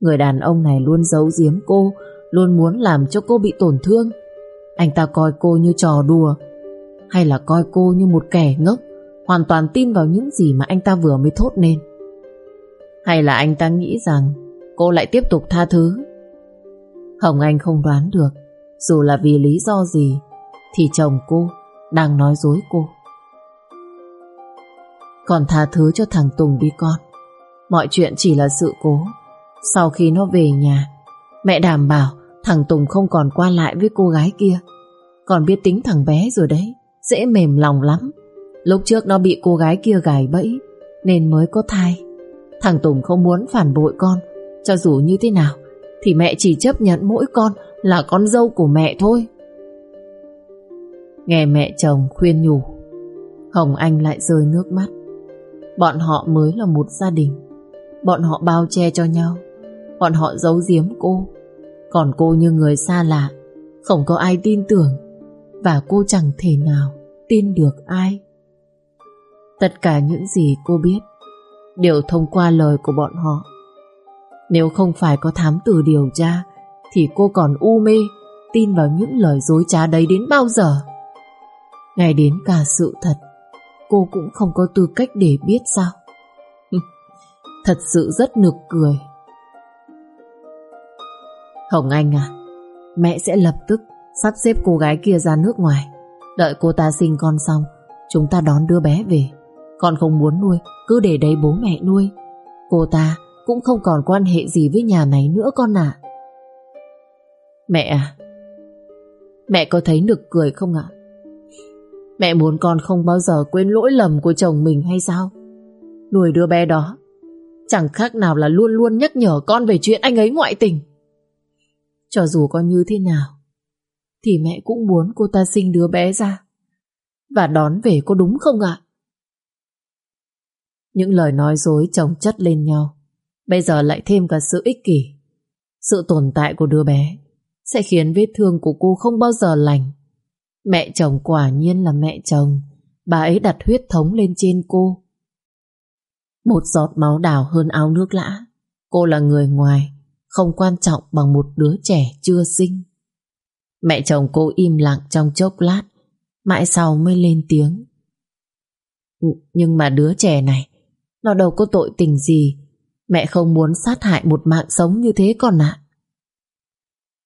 Người đàn ông này luôn giấu giếm cô, luôn muốn làm cho cô bị tổn thương. Anh ta coi cô như trò đùa, hay là coi cô như một kẻ ngốc, hoàn toàn tin vào những gì mà anh ta vừa mới thốt nên. Hay là anh ta nghĩ rằng cô lại tiếp tục tha thứ. Hồng Anh không đoán được, dù là vì lý do gì, thì chồng cô đang nói dối cô. Còn tha thứ cho thằng Tùng đi con. Mọi chuyện chỉ là sự cố. Sau khi nó về nhà, mẹ đảm bảo thằng Tùng không còn qua lại với cô gái kia. Còn biết tính thằng bé rồi đấy, dễ mềm lòng lắm. Lúc trước nó bị cô gái kia gài bẫy, nên mới có thai. Thằng Tùng không muốn phản bội con, cho dù như thế nào, thì mẹ chỉ chấp nhận mỗi con là con dâu của mẹ thôi. Nghe mẹ chồng khuyên nhủ, Hồng Anh lại rơi nước mắt. Bọn họ mới là một gia đình Bọn họ bao che cho nhau Bọn họ giấu giếm cô Còn cô như người xa lạ Không có ai tin tưởng Và cô chẳng thể nào tin được ai Tất cả những gì cô biết Đều thông qua lời của bọn họ Nếu không phải có thám tử điều tra Thì cô còn u mê Tin vào những lời dối trá đấy đến bao giờ ngay đến cả sự thật cô cũng không có tư cách để biết sao. Thật sự rất nực cười. Hồng Anh à, mẹ sẽ lập tức sắp xếp cô gái kia ra nước ngoài. Đợi cô ta sinh con xong, chúng ta đón đứa bé về. Con không muốn nuôi, cứ để đấy bố mẹ nuôi. Cô ta cũng không còn quan hệ gì với nhà này nữa con ạ. Mẹ à, mẹ có thấy nực cười không ạ? Mẹ muốn con không bao giờ quên lỗi lầm của chồng mình hay sao? Nuôi đứa bé đó chẳng khác nào là luôn luôn nhắc nhở con về chuyện anh ấy ngoại tình. Cho dù con như thế nào, thì mẹ cũng muốn cô ta sinh đứa bé ra và đón về có đúng không ạ? Những lời nói dối chồng chất lên nhau, bây giờ lại thêm cả sự ích kỷ. Sự tồn tại của đứa bé sẽ khiến vết thương của cô không bao giờ lành. Mẹ chồng quả nhiên là mẹ chồng. Bà ấy đặt huyết thống lên trên cô. Một giọt máu đào hơn áo nước lã. Cô là người ngoài Không quan trọng bằng một đứa trẻ chưa sinh. Mẹ chồng cô im lặng trong chốc lát Mãi sau mới lên tiếng. Nhưng mà đứa trẻ này nó đâu có tội tình gì Mẹ không muốn sát hại một mạng sống như thế con ạ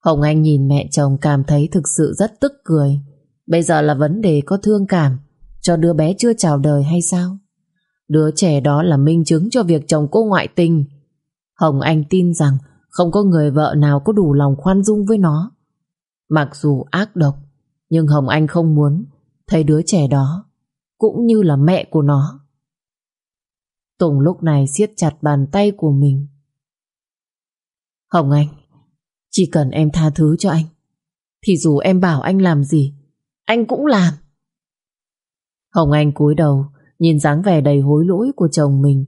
Hồng Anh nhìn mẹ chồng cảm thấy thực sự rất tức cười. Bây giờ là vấn đề có thương cảm cho đứa bé chưa chào đời hay sao? Đứa trẻ đó là minh chứng cho việc chồng cô ngoại tình. Hồng Anh tin rằng không có người vợ nào có đủ lòng khoan dung với nó. Mặc dù ác độc, nhưng Hồng Anh không muốn thấy đứa trẻ đó cũng như là mẹ của nó. Tùng lúc này siết chặt bàn tay của mình. Hồng Anh, chỉ cần em tha thứ cho anh, thì dù em bảo anh làm gì, anh cũng làm. Hồng Anh cúi đầu, nhìn dáng vẻ đầy hối lỗi của chồng mình,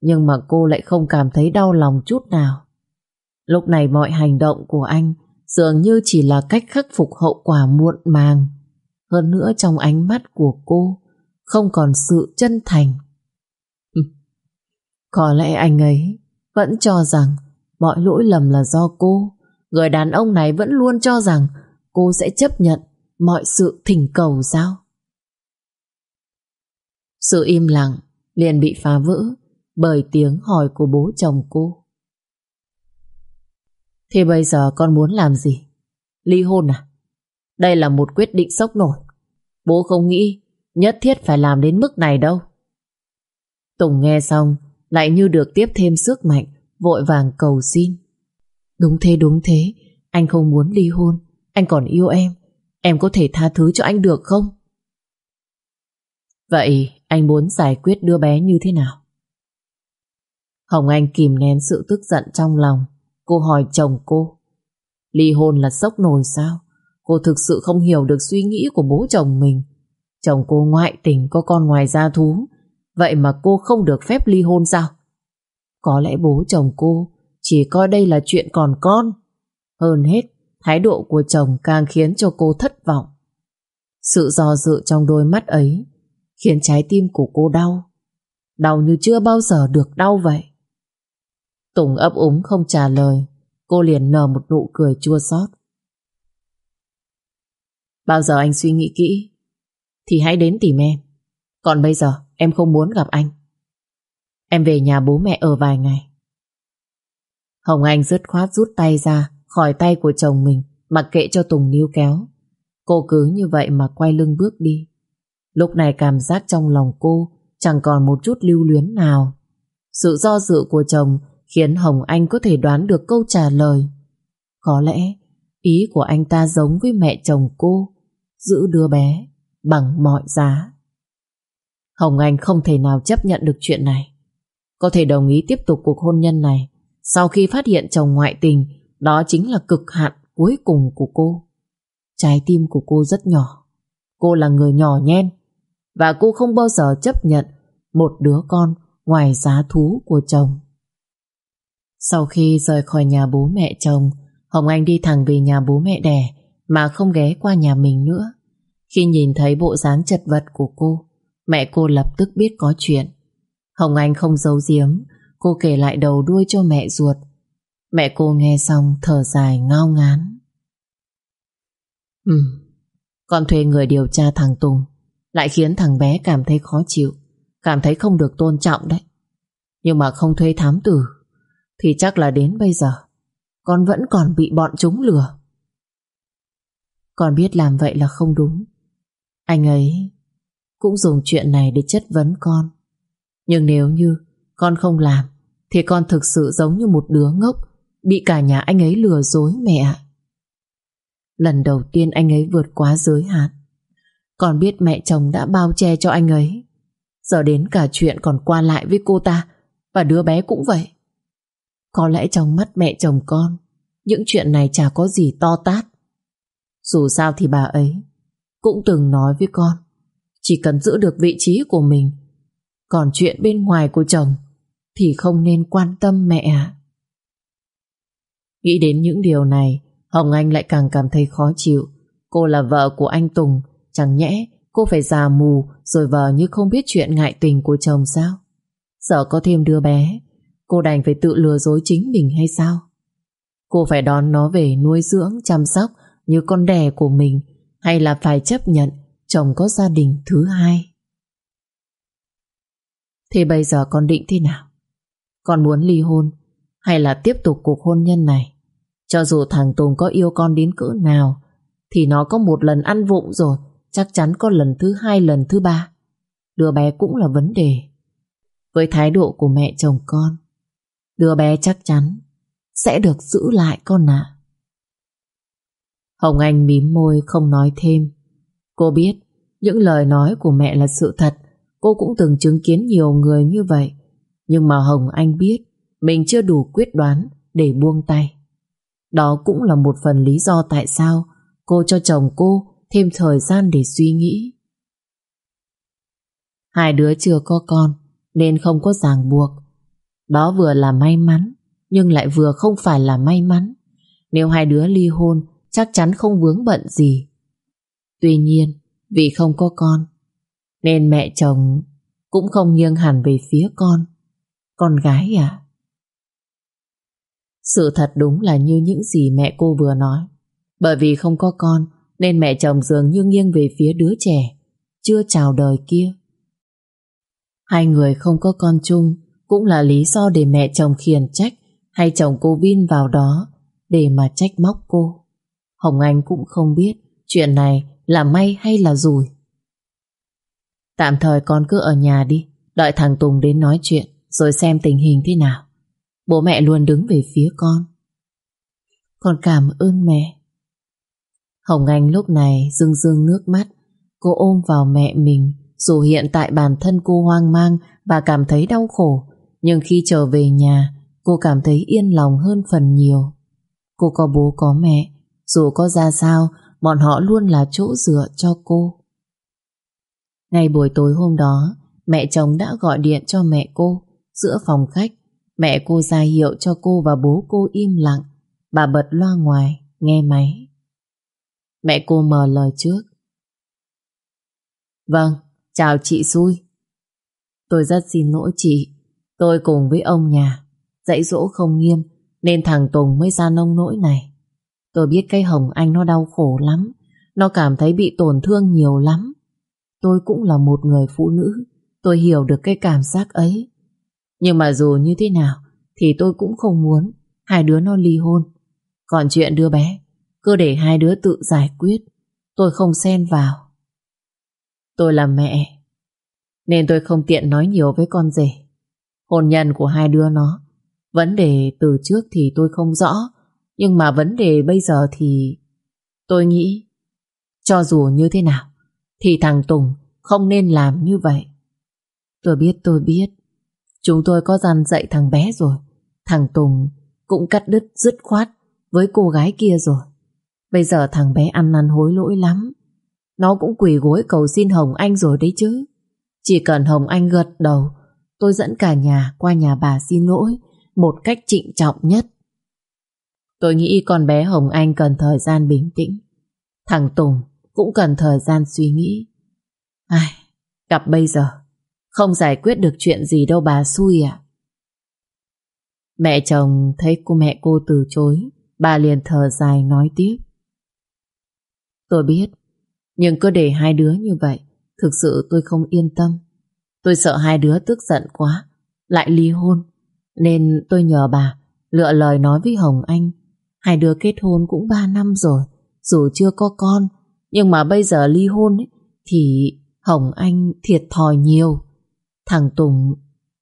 nhưng mà cô lại không cảm thấy đau lòng chút nào. Lúc này mọi hành động của anh dường như chỉ là cách khắc phục hậu quả muộn màng. Hơn nữa trong ánh mắt của cô không còn sự chân thành. Có lẽ anh ấy vẫn cho rằng mọi lỗi lầm là do cô. Người đàn ông này vẫn luôn cho rằng cô sẽ chấp nhận mọi sự thỉnh cầu sao? Sự im lặng liền bị phá vỡ bởi tiếng hỏi của bố chồng cô. Thế bây giờ con muốn làm gì? Ly hôn à? Đây là một quyết định sốc nổi. Bố không nghĩ nhất thiết phải làm đến mức này đâu. Tùng nghe xong lại như được tiếp thêm sức mạnh, vội vàng cầu xin. Đúng thế đúng thế, anh không muốn ly hôn, anh còn yêu em em có thể tha thứ cho anh được không? Vậy anh muốn giải quyết đứa bé như thế nào? Hồng Anh kìm nén sự tức giận trong lòng Cô hỏi chồng cô, Ly hôn là sốc nổi sao Cô thực sự không hiểu được suy nghĩ của bố chồng mình Chồng cô ngoại tình có con ngoài gia thú Vậy mà cô không được phép ly hôn sao? Có lẽ bố chồng cô Chỉ coi đây là chuyện còn con. Hơn hết, Thái độ của chồng càng khiến cho cô thất vọng. Sự do dự trong đôi mắt ấy Khiến trái tim của cô đau. Đau như chưa bao giờ được đau vậy. Tùng ấp úng không trả lời, Cô liền nở một nụ cười chua xót. Bao giờ anh suy nghĩ kỹ, Thì hãy đến tìm em. Còn bây giờ em không muốn gặp anh. Em về nhà bố mẹ ở vài ngày. Hồng Anh dứt khoát rút tay ra Khỏi tay của chồng mình Mặc kệ cho Tùng níu kéo. Cô cứ như vậy mà quay lưng bước đi. Lúc này cảm giác trong lòng cô Chẳng còn một chút lưu luyến nào. Sự do dự của chồng khiến Hồng Anh có thể đoán được câu trả lời. Có lẽ ý của anh ta giống với mẹ chồng cô, giữ đứa bé bằng mọi giá. Hồng Anh không thể nào chấp nhận được chuyện này. Có thể đồng ý tiếp tục cuộc hôn nhân này sau khi phát hiện chồng ngoại tình, đó chính là cực hạn cuối cùng của cô. Trái tim của cô rất nhỏ. Cô là người nhỏ nhen và cô không bao giờ chấp nhận một đứa con ngoài giá thú của chồng. Sau khi rời khỏi nhà bố mẹ chồng, Hồng Anh đi thẳng về nhà bố mẹ đẻ mà không ghé qua nhà mình nữa. Khi nhìn thấy bộ dáng chật vật của cô, mẹ cô lập tức biết có chuyện. Hồng Anh không giấu giếm, cô kể lại đầu đuôi cho mẹ ruột. Mẹ cô nghe xong thở dài ngao ngán. Ừ, con thuê người điều tra thằng Tùng, lại khiến thằng bé cảm thấy khó chịu, cảm thấy không được tôn trọng đấy. Nhưng mà không thuê thám tử thì chắc là đến bây giờ Con vẫn còn bị bọn chúng lừa Con biết làm vậy là không đúng Anh ấy cũng dùng chuyện này để chất vấn con. Nhưng nếu như Con không làm, Thì con thực sự giống như một đứa ngốc, Bị cả nhà anh ấy lừa dối mẹ Lần đầu tiên anh ấy vượt quá giới hạn. Con biết mẹ chồng đã bao che cho anh ấy. Giờ đến cả chuyện còn qua lại với cô ta Và đứa bé cũng vậy. Có lẽ trong mắt mẹ chồng con, Những chuyện này chả có gì to tát. Dù sao thì bà ấy Cũng từng nói với con chỉ cần giữ được vị trí của mình. Còn chuyện bên ngoài của chồng Thì không nên quan tâm mẹ Nghĩ đến những điều này Hồng Anh lại càng cảm thấy khó chịu. Cô là vợ của anh Tùng Chẳng nhẽ cô phải già mù Rồi vờ như không biết chuyện ngại tình của chồng sao? Sợ có thêm đứa bé Cô đành phải tự lừa dối chính mình hay sao? Cô phải đón nó về nuôi dưỡng, chăm sóc như con đẻ của mình hay là phải chấp nhận chồng có gia đình thứ hai? thế bây giờ con định thế nào? Con muốn ly hôn hay là tiếp tục cuộc hôn nhân này Cho dù thằng Tùng có yêu con đến cỡ nào, thì nó có một lần ăn vụng rồi, chắc chắn có lần thứ hai, lần thứ ba. Đứa bé cũng là vấn đề. Với thái độ của mẹ chồng con, đứa bé chắc chắn sẽ được giữ lại con ạ. Hồng Anh mím môi không nói thêm. Cô biết, những lời nói của mẹ là sự thật. Cô cũng từng chứng kiến nhiều người như vậy. Nhưng mà Hồng Anh biết, mình chưa đủ quyết đoán để buông tay. Đó cũng là một phần lý do tại sao cô cho chồng cô thêm thời gian để suy nghĩ. Hai đứa chưa có con, nên không có ràng buộc. Đó vừa là may mắn, nhưng lại vừa không phải là may mắn. Nếu hai đứa ly hôn, chắc chắn không vướng bận gì. Tuy nhiên, vì không có con, nên mẹ chồng cũng không nghiêng hẳn về phía con. Con gái à? Sự thật đúng là như những gì mẹ cô vừa nói. Bởi vì không có con, nên mẹ chồng dường như nghiêng về phía đứa trẻ, chưa chào đời kia. Hai người không có con chung cũng là lý do để mẹ chồng khiển trách hay chồng cô Vin vào đó để mà trách móc cô. Hồng Anh cũng không biết chuyện này là may hay là rủi. Tạm thời con cứ ở nhà đi, đợi thằng Tùng đến nói chuyện rồi xem tình hình thế nào. Bố mẹ luôn đứng về phía con. Con cảm ơn mẹ. Hồng Anh lúc này rưng rưng nước mắt. Cô ôm vào mẹ mình dù hiện tại bản thân cô hoang mang và cảm thấy đau khổ. Nhưng khi trở về nhà cô cảm thấy yên lòng hơn phần nhiều. Cô có bố có mẹ dù có ra sao bọn họ luôn là chỗ dựa cho cô. Ngay buổi tối hôm đó mẹ chồng đã gọi điện cho mẹ cô giữa phòng khách. Mẹ cô ra hiệu cho cô và bố cô im lặng. Bà bật loa ngoài, nghe máy. Mẹ cô mở lời trước. Vâng, chào chị xui. Tôi rất xin lỗi chị. Tôi cùng với ông nhà, dạy dỗ không nghiêm, nên thằng Tùng mới ra nông nỗi này. Tôi biết cái Hồng Anh nó đau khổ lắm. Nó cảm thấy bị tổn thương nhiều lắm. Tôi cũng là một người phụ nữ. Tôi hiểu được cái cảm giác ấy. Nhưng mà dù như thế nào, thì tôi cũng không muốn hai đứa nó ly hôn. Còn chuyện đứa bé, cứ để hai đứa tự giải quyết. Tôi không xen vào. Tôi là mẹ, nên tôi không tiện nói nhiều với con rể. Hôn nhân của hai đứa nó, vấn đề từ trước thì tôi không rõ, nhưng mà vấn đề bây giờ thì tôi nghĩ cho dù như thế nào thì thằng Tùng không nên làm như vậy. Tôi biết tôi biết chúng tôi có dằn dạy thằng bé rồi. Thằng Tùng cũng cắt đứt dứt khoát với cô gái kia rồi. Bây giờ thằng bé ăn năn hối lỗi lắm. Nó cũng quỳ gối cầu xin Hồng Anh rồi đấy chứ. Chỉ cần Hồng Anh gật đầu, tôi dẫn cả nhà qua nhà bà xin lỗi một cách trịnh trọng nhất. Tôi nghĩ con bé Hồng Anh cần thời gian bình tĩnh. Thằng Tùng cũng cần thời gian suy nghĩ. Ai, gặp bây giờ, không giải quyết được chuyện gì đâu bà xui à. Mẹ chồng thấy cô mẹ cô từ chối, bà liền thở dài nói tiếp. Tôi biết, nhưng cứ để hai đứa như vậy, thực sự tôi không yên tâm. Tôi sợ hai đứa tức giận quá, lại ly hôn. Nên tôi nhờ bà lựa lời nói với Hồng Anh. Hai đứa kết hôn cũng ba năm rồi, dù chưa có con. Nhưng mà bây giờ ly hôn ấy, thì Hồng Anh thiệt thòi nhiều. Thằng Tùng,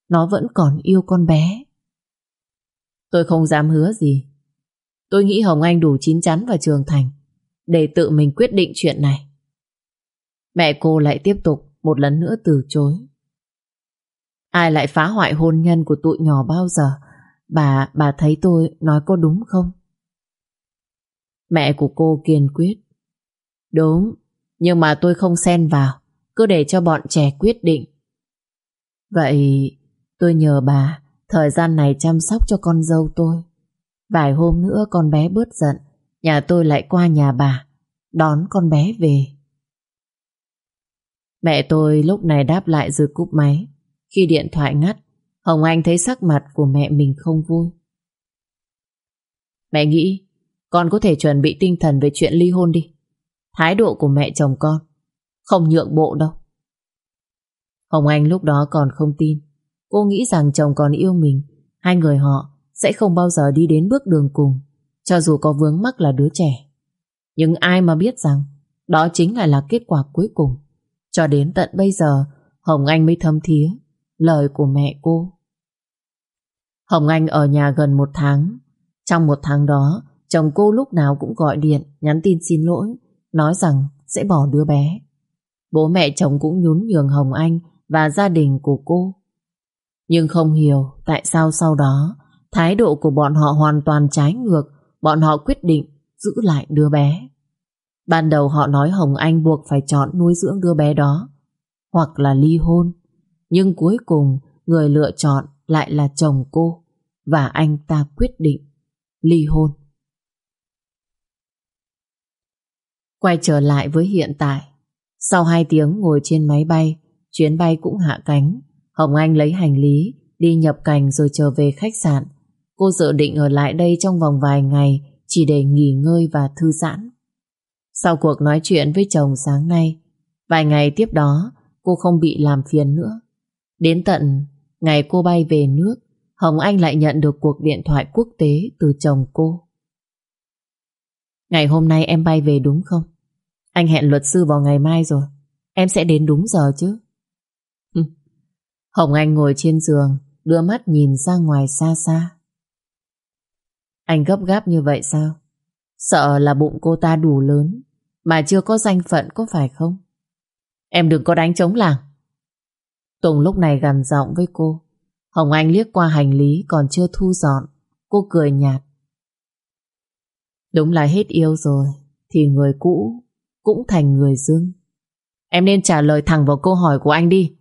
nó vẫn còn yêu con bé. Tôi không dám hứa gì. Tôi nghĩ Hồng Anh đủ chín chắn và trưởng thành để tự mình quyết định chuyện này. Mẹ cô lại tiếp tục một lần nữa từ chối. Ai lại phá hoại hôn nhân của tụi nhỏ bao giờ? Bà, bà thấy tôi nói có đúng không? Mẹ của cô kiên quyết. Đúng, nhưng mà tôi không xen vào, cứ để cho bọn trẻ quyết định. Vậy tôi nhờ bà thời gian này chăm sóc cho con dâu tôi. Vài hôm nữa con bé bớt giận, nhà tôi lại qua nhà bà, đón con bé về. Mẹ tôi lúc này đáp lại rồi cúp máy. Khi điện thoại ngắt, Hồng Anh thấy sắc mặt của mẹ mình không vui. Mẹ nghĩ con có thể chuẩn bị tinh thần về chuyện ly hôn đi. Thái độ của mẹ chồng con không nhượng bộ đâu. Hồng Anh lúc đó còn không tin. Cô nghĩ rằng chồng còn yêu mình, hai người họ sẽ không bao giờ đi đến bước đường cùng. cho dù có vướng mắc là đứa trẻ. Nhưng ai mà biết rằng đó chính là là kết quả cuối cùng. Cho đến tận bây giờ, Hồng Anh mới thâm thía lời của mẹ cô. Hồng Anh ở nhà gần một tháng. Trong một tháng đó, chồng cô lúc nào cũng gọi điện, nhắn tin xin lỗi, nói rằng sẽ bỏ đứa bé. Bố mẹ chồng cũng nhún nhường Hồng Anh và gia đình của cô. Nhưng không hiểu tại sao sau đó thái độ của bọn họ hoàn toàn trái ngược, bọn họ quyết định giữ lại đứa bé. Ban đầu họ nói Hồng Anh buộc phải chọn nuôi dưỡng đứa bé đó, hoặc là ly hôn. Nhưng cuối cùng người lựa chọn lại là chồng cô và anh ta quyết định ly hôn. Quay trở lại với hiện tại, sau hai tiếng ngồi trên máy bay, chuyến bay cũng hạ cánh. Hồng Anh lấy hành lý, đi nhập cảnh rồi trở về khách sạn. Cô dự định ở lại đây trong vòng vài ngày chỉ để nghỉ ngơi và thư giãn. Sau cuộc nói chuyện với chồng sáng nay, vài ngày tiếp đó cô không bị làm phiền nữa. Đến tận ngày cô bay về nước, Hồng Anh lại nhận được cuộc điện thoại quốc tế từ chồng cô. Ngày hôm nay em bay về đúng không? Anh hẹn luật sư vào ngày mai rồi. Em sẽ đến đúng giờ chứ? Hồng Anh ngồi trên giường, đưa mắt nhìn ra ngoài xa xa. Anh gấp gáp như vậy sao? Sợ là bụng cô ta đủ lớn, mà chưa có danh phận có phải không? Em đừng có đánh trống làng. Tùng lúc này gằn giọng với cô. Hồng Anh liếc qua hành lý còn chưa thu dọn. Cô cười nhạt. Đúng là hết yêu rồi, thì người cũ cũng thành người dưng. Em nên trả lời thẳng vào câu hỏi của anh đi.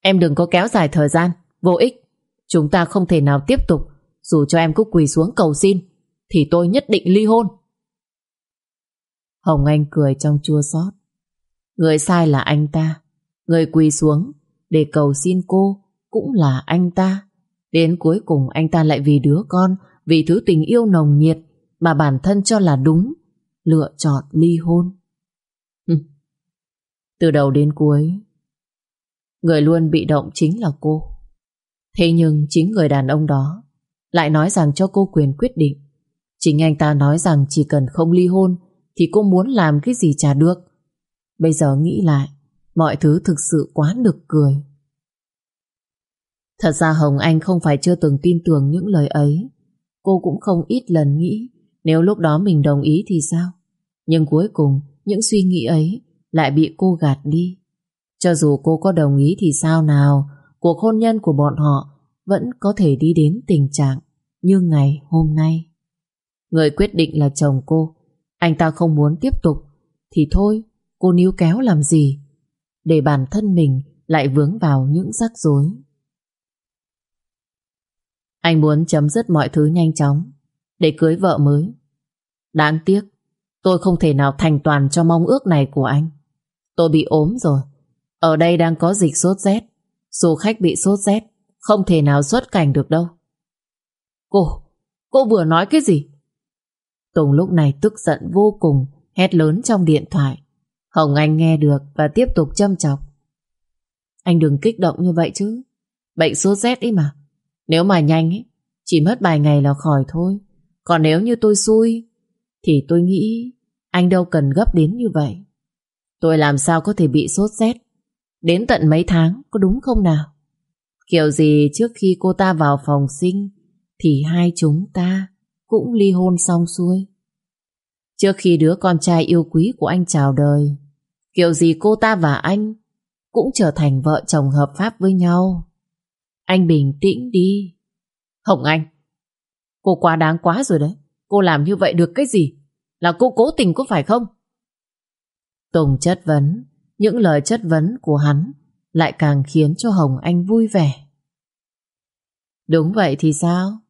Em đừng có kéo dài thời gian, vô ích. Chúng ta không thể nào tiếp tục, dù cho em có quỳ xuống cầu xin, thì tôi nhất định ly hôn. Hồng Anh cười trong chua xót. Người sai là anh ta, người quỳ xuống để cầu xin cô cũng là anh ta. Đến cuối cùng anh ta lại vì đứa con, vì thứ tình yêu nồng nhiệt mà bản thân cho là đúng, lựa chọn ly hôn. Từ đầu đến cuối, người luôn bị động chính là cô. Thế nhưng chính người đàn ông đó lại nói rằng cho cô quyền quyết định. Chính anh ta nói rằng chỉ cần không ly hôn thì cô muốn làm cái gì chả được. Bây giờ nghĩ lại, mọi thứ thực sự quá nực cười. Thật ra Hồng Anh không phải chưa từng tin tưởng những lời ấy. Cô cũng không ít lần nghĩ nếu lúc đó mình đồng ý thì sao. Nhưng cuối cùng những suy nghĩ ấy lại bị cô gạt đi. Cho dù cô có đồng ý thì sao nào, cuộc hôn nhân của bọn họ vẫn có thể đi đến tình trạng như ngày hôm nay. Người quyết định là chồng cô, anh ta không muốn tiếp tục, thì thôi, cô níu kéo làm gì, để bản thân mình lại vướng vào những rắc rối. Anh muốn chấm dứt mọi thứ nhanh chóng, để cưới vợ mới. Đáng tiếc, tôi không thể nào thành toàn cho mong ước này của anh. Tôi bị ốm rồi. Ở đây đang có dịch sốt rét. Du khách bị sốt rét, không thể nào xuất cảnh được đâu. Cô, cô vừa nói cái gì? Tùng lúc này tức giận vô cùng, hét lớn trong điện thoại. Hồng Anh nghe được và tiếp tục châm chọc. Anh đừng kích động như vậy chứ. Bệnh sốt rét ấy mà. Nếu mà nhanh ấy, chỉ mất vài ngày là khỏi thôi. Còn nếu như tôi xui, thì tôi nghĩ anh đâu cần gấp đến như vậy. Tôi làm sao có thể bị sốt rét? Đến tận mấy tháng có đúng không nào? Kiểu gì trước khi cô ta vào phòng sinh Thì hai chúng ta Cũng ly hôn xong xuôi. Trước khi đứa con trai yêu quý của anh chào đời Kiểu gì cô ta và anh Cũng trở thành vợ chồng hợp pháp với nhau. Anh bình tĩnh đi. Hồng Anh. Cô quá đáng quá rồi đấy Cô làm như vậy được cái gì Là cô cố tình có phải không Tùng chất vấn, những lời chất vấn của hắn lại càng khiến cho Hồng Anh vui vẻ. Đúng vậy thì sao?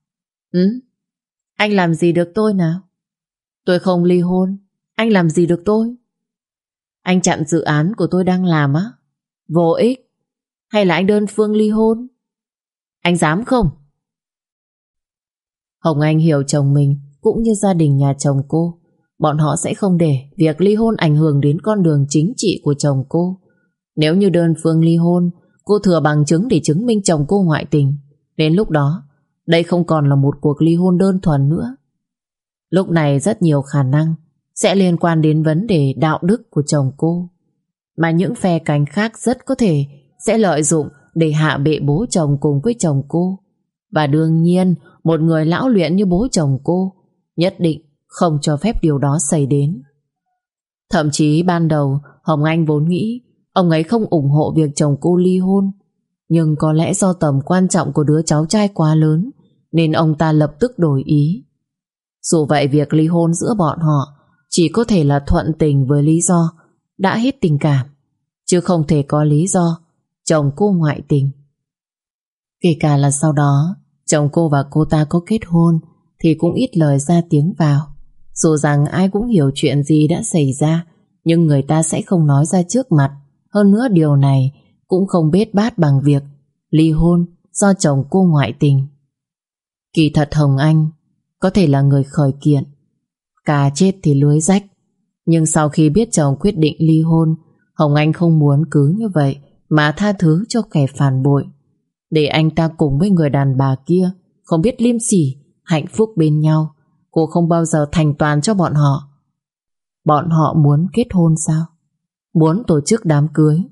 Ừ? Anh làm gì được tôi nào? Tôi không ly hôn, anh làm gì được tôi? Anh chặn dự án của tôi đang làm á? Vô ích? Hay là anh đơn phương ly hôn? Anh dám không? Hồng Anh hiểu chồng mình cũng như gia đình nhà chồng cô bọn họ sẽ không để việc ly hôn ảnh hưởng đến con đường chính trị của chồng cô. Nếu như đơn phương ly hôn, cô thừa bằng chứng để chứng minh chồng cô ngoại tình. Đến lúc đó, đây không còn là một cuộc ly hôn đơn thuần nữa. Lúc này rất nhiều khả năng sẽ liên quan đến vấn đề đạo đức của chồng cô. Mà những phe cánh khác rất có thể sẽ lợi dụng để hạ bệ bố chồng cùng với chồng cô. Và đương nhiên, một người lão luyện như bố chồng cô nhất định không cho phép điều đó xảy đến. Thậm chí ban đầu Hồng Anh vốn nghĩ ông ấy không ủng hộ việc chồng cô ly hôn. Nhưng có lẽ do tầm quan trọng của đứa cháu trai quá lớn nên ông ta lập tức đổi ý. Dù vậy việc ly hôn giữa bọn họ chỉ có thể là thuận tình với lý do đã hết tình cảm, chứ không thể có lý do chồng cô ngoại tình. Kể cả là sau đó chồng cô và cô ta có kết hôn thì cũng ít lời ra tiếng vào. Dù rằng ai cũng hiểu chuyện gì đã xảy ra nhưng người ta sẽ không nói ra trước mặt. Hơn nữa điều này cũng không bết bát bằng việc ly hôn do chồng cô ngoại tình. Kỳ thật Hồng Anh có thể là người khởi kiện. Cà chết thì lưới rách. Nhưng sau khi biết chồng quyết định ly hôn, Hồng Anh không muốn cứ như vậy mà tha thứ cho kẻ phản bội. Để anh ta cùng với người đàn bà kia không biết liêm sỉ, hạnh phúc bên nhau. Cô không bao giờ thành toàn cho bọn họ. Bọn họ muốn kết hôn sao? Muốn tổ chức đám cưới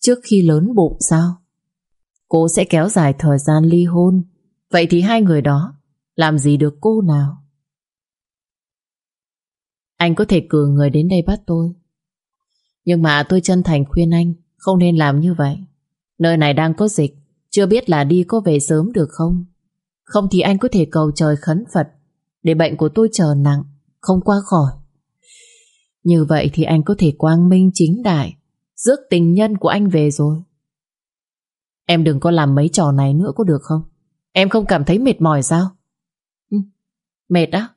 trước khi lớn bụng sao? Cô sẽ kéo dài thời gian ly hôn. Vậy thì hai người đó làm gì được cô nào? Anh có thể cử người đến đây bắt tôi. Nhưng mà tôi chân thành khuyên anh không nên làm như vậy. Nơi này đang có dịch, chưa biết là đi có về sớm được không? Không thì anh có thể cầu trời khấn Phật để bệnh của tôi chờ nặng, không qua khỏi. Như vậy thì anh có thể quang minh chính đại, rước tình nhân của anh về rồi. Em đừng có làm mấy trò này nữa có được không? Em không cảm thấy mệt mỏi sao? Ừ, mệt á?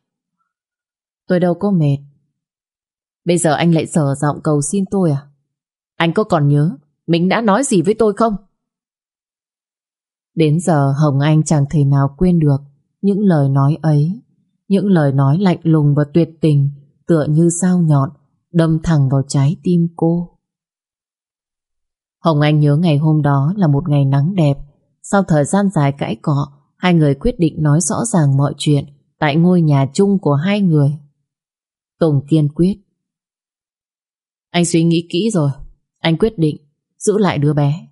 Tôi đâu có mệt. Bây giờ anh lại sở giọng cầu xin tôi à? Anh có còn nhớ mình đã nói gì với tôi không? Đến giờ Hồng Anh chẳng thể nào quên được những lời nói ấy. Những lời nói lạnh lùng và tuyệt tình tựa như sao nhọn đâm thẳng vào trái tim cô. Hồng Anh nhớ ngày hôm đó là một ngày nắng đẹp. Sau thời gian dài cãi cọ, hai người quyết định nói rõ ràng mọi chuyện tại ngôi nhà chung của hai người. Tùng kiên quyết. Anh suy nghĩ kỹ rồi. Anh quyết định giữ lại đứa bé.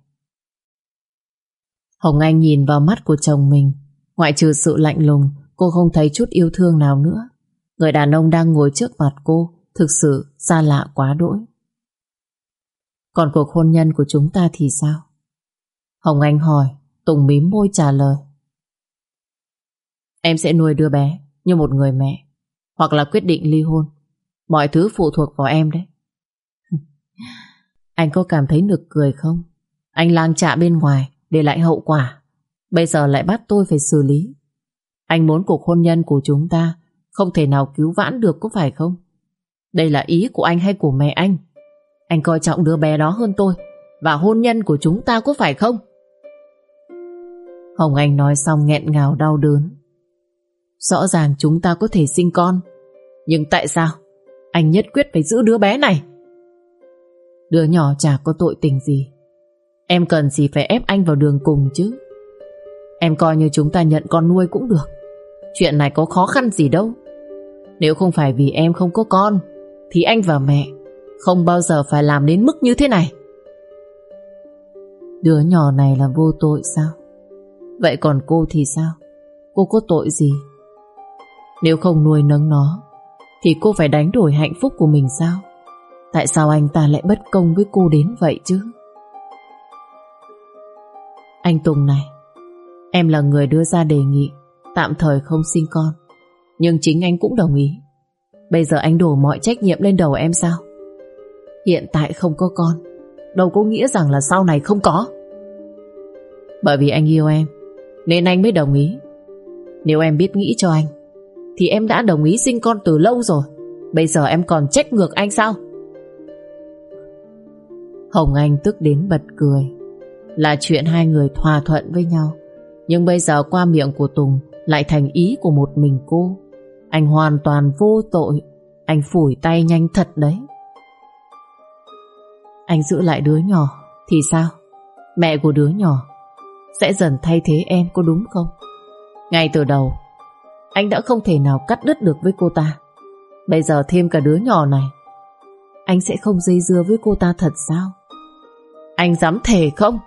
Hồng Anh nhìn vào mắt của chồng mình. Ngoại trừ sự lạnh lùng, cô không thấy chút yêu thương nào nữa. Người đàn ông đang ngồi trước mặt cô thực sự xa lạ quá đỗi. Còn cuộc hôn nhân của chúng ta thì sao? Hồng Anh hỏi, Tùng mím môi trả lời. Em sẽ nuôi đứa bé như một người mẹ, hoặc là quyết định ly hôn. Mọi thứ phụ thuộc vào em đấy. Anh có cảm thấy nực cười không? Anh lang trạ bên ngoài để lại hậu quả. Bây giờ lại bắt tôi phải xử lý. Anh muốn cuộc hôn nhân của chúng ta không thể nào cứu vãn được có phải không? Đây là ý của anh hay của mẹ anh? Anh coi trọng đứa bé đó hơn tôi và hôn nhân của chúng ta có phải không? Hồng Anh nói xong nghẹn ngào đau đớn. Rõ ràng chúng ta có thể sinh con, Nhưng tại sao Anh nhất quyết phải giữ đứa bé này Đứa nhỏ chả có tội tình gì Em cần gì phải ép anh vào đường cùng chứ? Em coi như chúng ta nhận con nuôi cũng được. Chuyện này có khó khăn gì đâu. Nếu không phải vì em không có con, Thì anh và mẹ Không bao giờ phải làm đến mức như thế này. Đứa nhỏ này là vô tội sao? Vậy còn cô thì sao? Cô có tội gì? Nếu không nuôi nấng nó, Thì cô phải đánh đổi hạnh phúc của mình sao? Tại sao anh ta lại bất công với cô đến vậy chứ? Anh Tùng này, Em là người đưa ra đề nghị, Tạm thời không sinh con. Nhưng chính anh cũng đồng ý. Bây giờ anh đổ mọi trách nhiệm lên đầu em sao? Hiện tại không có con, Đâu có nghĩa rằng là sau này không có. Bởi vì anh yêu em, Nên anh mới đồng ý. Nếu em biết nghĩ cho anh, Thì em đã đồng ý sinh con từ lâu rồi. Bây giờ em còn trách ngược anh sao? Hồng Anh tức đến bật cười. Là chuyện hai người thỏa thuận với nhau. Nhưng bây giờ qua miệng của Tùng Lại thành ý của một mình cô. Anh hoàn toàn vô tội. Anh phủi tay nhanh thật đấy. Anh giữ lại đứa nhỏ, Thì sao? Mẹ của đứa nhỏ Sẽ dần thay thế em, có đúng không? Ngay từ đầu, Anh đã không thể nào cắt đứt được với cô ta. Bây giờ thêm cả đứa nhỏ này, Anh sẽ không dây dưa với cô ta thật sao? Anh dám thề không?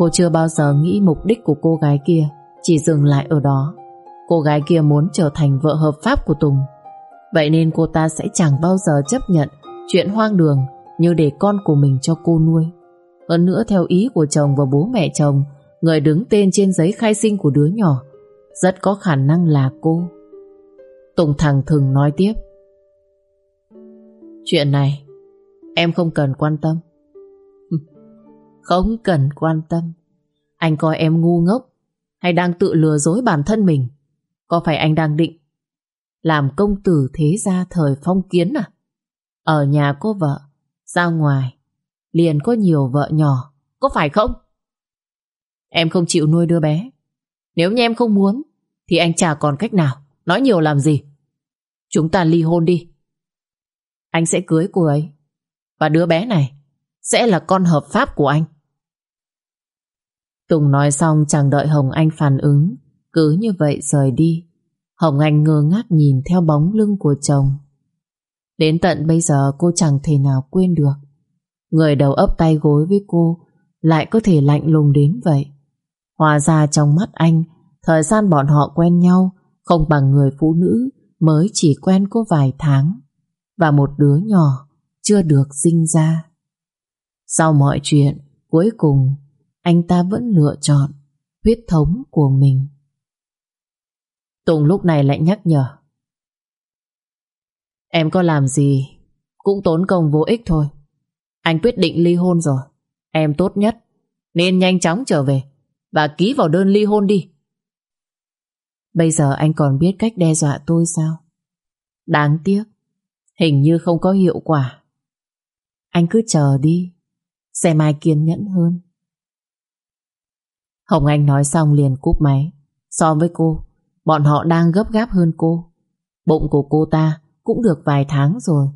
Cô chưa bao giờ nghĩ mục đích của cô gái kia, Chỉ dừng lại ở đó. Cô gái kia muốn trở thành vợ hợp pháp của Tùng. Vậy nên cô ta sẽ chẳng bao giờ chấp nhận Chuyện hoang đường Như để con của mình cho cô nuôi. Hơn nữa, theo ý của chồng và bố mẹ chồng, Người đứng tên trên giấy khai sinh của đứa nhỏ Rất có khả năng là cô. Tùng thẳng thừng nói tiếp. Chuyện này Em không cần quan tâm. Không cần quan tâm. Anh coi em ngu ngốc, Hay đang tự lừa dối bản thân mình? Có phải anh đang định Làm công tử thế gia thời phong kiến à? Ở nhà có vợ, Ra ngoài, Liền có nhiều vợ nhỏ, Có phải không? Em không chịu nuôi đứa bé. Nếu như em không muốn, Thì anh chả còn cách nào. Nói nhiều làm gì? Chúng ta ly hôn đi. Anh sẽ cưới cô ấy. Và đứa bé này sẽ là con hợp pháp của anh. Tùng nói xong chẳng đợi Hồng Anh phản ứng. Cứ như vậy rời đi. Hồng Anh ngơ ngác nhìn theo bóng lưng của chồng. Đến tận bây giờ, cô chẳng thể nào quên được. Người đầu ấp tay gối với cô, Lại có thể lạnh lùng đến vậy. Hòa ra trong mắt anh, Thời gian bọn họ quen nhau, Không bằng người phụ nữ Mới chỉ quen cô vài tháng. Và một đứa nhỏ Chưa được sinh ra. Sau mọi chuyện Cuối cùng Anh ta vẫn lựa chọn Huyết thống của mình Tùng lúc này lại nhắc nhở Em có làm gì Cũng tốn công vô ích thôi Anh quyết định ly hôn rồi Em tốt nhất Nên nhanh chóng trở về và ký vào đơn ly hôn đi. Bây giờ anh còn biết cách đe dọa tôi sao? Đáng tiếc, hình như không có hiệu quả. Anh cứ chờ đi, sẽ mai kiên nhẫn hơn. Hồng Anh nói xong liền cúp máy. So với cô, bọn họ đang gấp gáp hơn cô. Bụng của cô ta cũng được vài tháng rồi.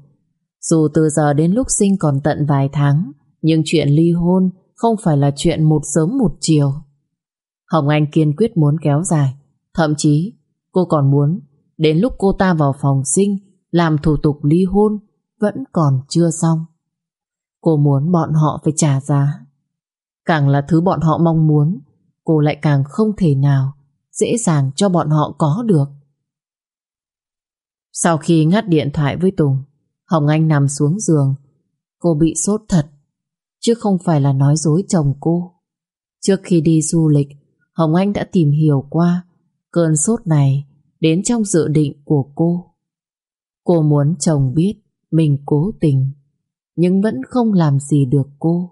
Dù từ giờ đến lúc sinh còn tận vài tháng, nhưng chuyện ly hôn không phải là chuyện một sớm một chiều. Hồng Anh kiên quyết muốn kéo dài Thậm chí cô còn muốn Đến lúc cô ta vào phòng sinh Làm thủ tục ly hôn Vẫn còn chưa xong Cô muốn bọn họ phải trả giá. Càng là thứ bọn họ mong muốn Cô lại càng không thể nào Dễ dàng cho bọn họ có được. Sau khi ngắt điện thoại với Tùng Hồng Anh nằm xuống giường. Cô bị sốt thật Chứ không phải là nói dối chồng cô. Trước khi đi du lịch Hồng Anh đã tìm hiểu qua cơn sốt này đến trong dự định của cô. Cô muốn chồng biết mình cố tình, nhưng vẫn không làm gì được cô.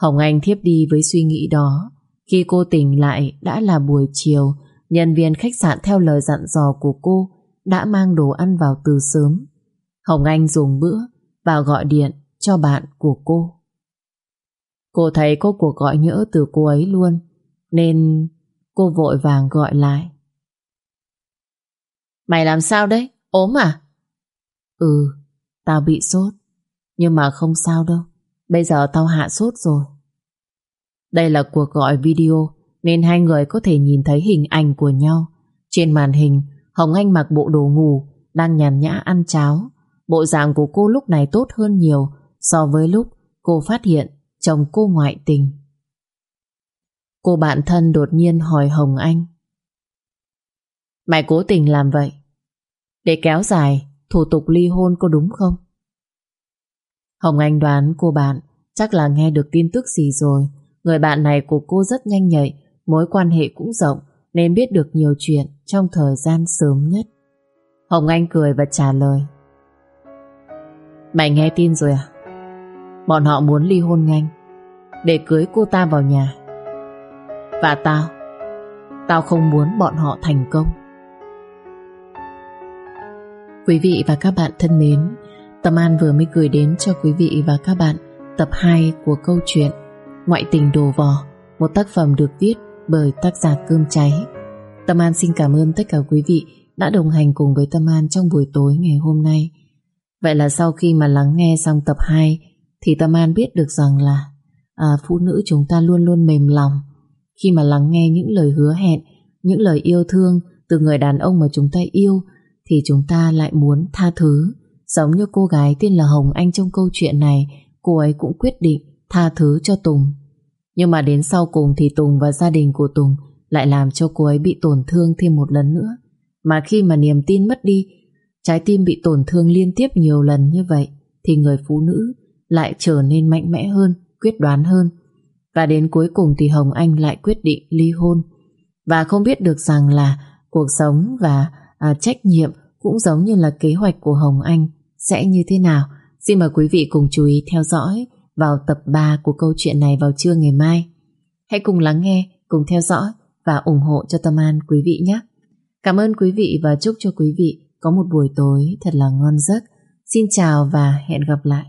Hồng Anh thiếp đi với suy nghĩ đó. Khi cô tỉnh lại đã là buổi chiều, nhân viên khách sạn theo lời dặn dò của cô đã mang đồ ăn vào từ sớm. Hồng Anh dùng bữa và gọi điện cho bạn của cô. Cô thấy có cuộc gọi nhỡ từ cô ấy luôn Nên cô vội vàng gọi lại Mày làm sao đấy? ốm à? Ừ, tao bị sốt Nhưng mà không sao đâu, Bây giờ tao hạ sốt rồi Đây là cuộc gọi video, Nên hai người có thể nhìn thấy hình ảnh của nhau Trên màn hình, Hồng Anh mặc bộ đồ ngủ, Đang nhàn nhã ăn cháo Bộ dạng của cô lúc này tốt hơn nhiều So với lúc cô phát hiện chồng cô ngoại tình. Cô bạn thân đột nhiên hỏi Hồng Anh. Mày cố tình làm vậy để kéo dài thủ tục ly hôn có đúng không? Hồng Anh đoán cô bạn chắc là nghe được tin tức gì rồi. Người bạn này của cô rất nhanh nhạy, mối quan hệ cũng rộng nên biết được nhiều chuyện trong thời gian sớm nhất. Hồng Anh cười và trả lời. Mày nghe tin rồi à? Bọn họ muốn ly hôn nhanh Để cưới cô ta vào nhà Và tao Tao không muốn bọn họ thành công Quý vị và các bạn thân mến Tâm An vừa mới gửi đến cho quý vị và các bạn Tập 2 của câu chuyện Ngoại tình đồ vò Một tác phẩm được viết bởi tác giả Cơm Cháy. Tâm An xin cảm ơn tất cả quý vị Đã đồng hành cùng với Tâm An trong buổi tối ngày hôm nay. Vậy là sau khi mà lắng nghe xong tập 2 thì Tâm An biết được rằng là à, phụ nữ chúng ta luôn luôn mềm lòng. Khi mà lắng nghe những lời hứa hẹn, những lời yêu thương từ người đàn ông mà chúng ta yêu thì chúng ta lại muốn tha thứ. Giống như cô gái tên là Hồng Anh trong câu chuyện này, cô ấy cũng quyết định tha thứ cho Tùng. Nhưng mà đến sau cùng thì Tùng và gia đình của Tùng lại làm cho cô ấy bị tổn thương thêm một lần nữa. Mà khi mà niềm tin mất đi, trái tim bị tổn thương liên tiếp nhiều lần như vậy, thì người phụ nữ lại trở nên mạnh mẽ hơn, quyết đoán hơn. Và đến cuối cùng thì Hồng Anh lại quyết định ly hôn. Và không biết được rằng là cuộc sống và à, trách nhiệm cũng giống như là kế hoạch của Hồng Anh sẽ như thế nào. Xin mời quý vị cùng chú ý theo dõi vào tập 3 của câu chuyện này vào trưa ngày mai. Hãy cùng lắng nghe, cùng theo dõi và ủng hộ cho Tâm An quý vị nhé. Cảm ơn quý vị và chúc cho quý vị có một buổi tối thật là ngon giấc. Xin chào và hẹn gặp lại.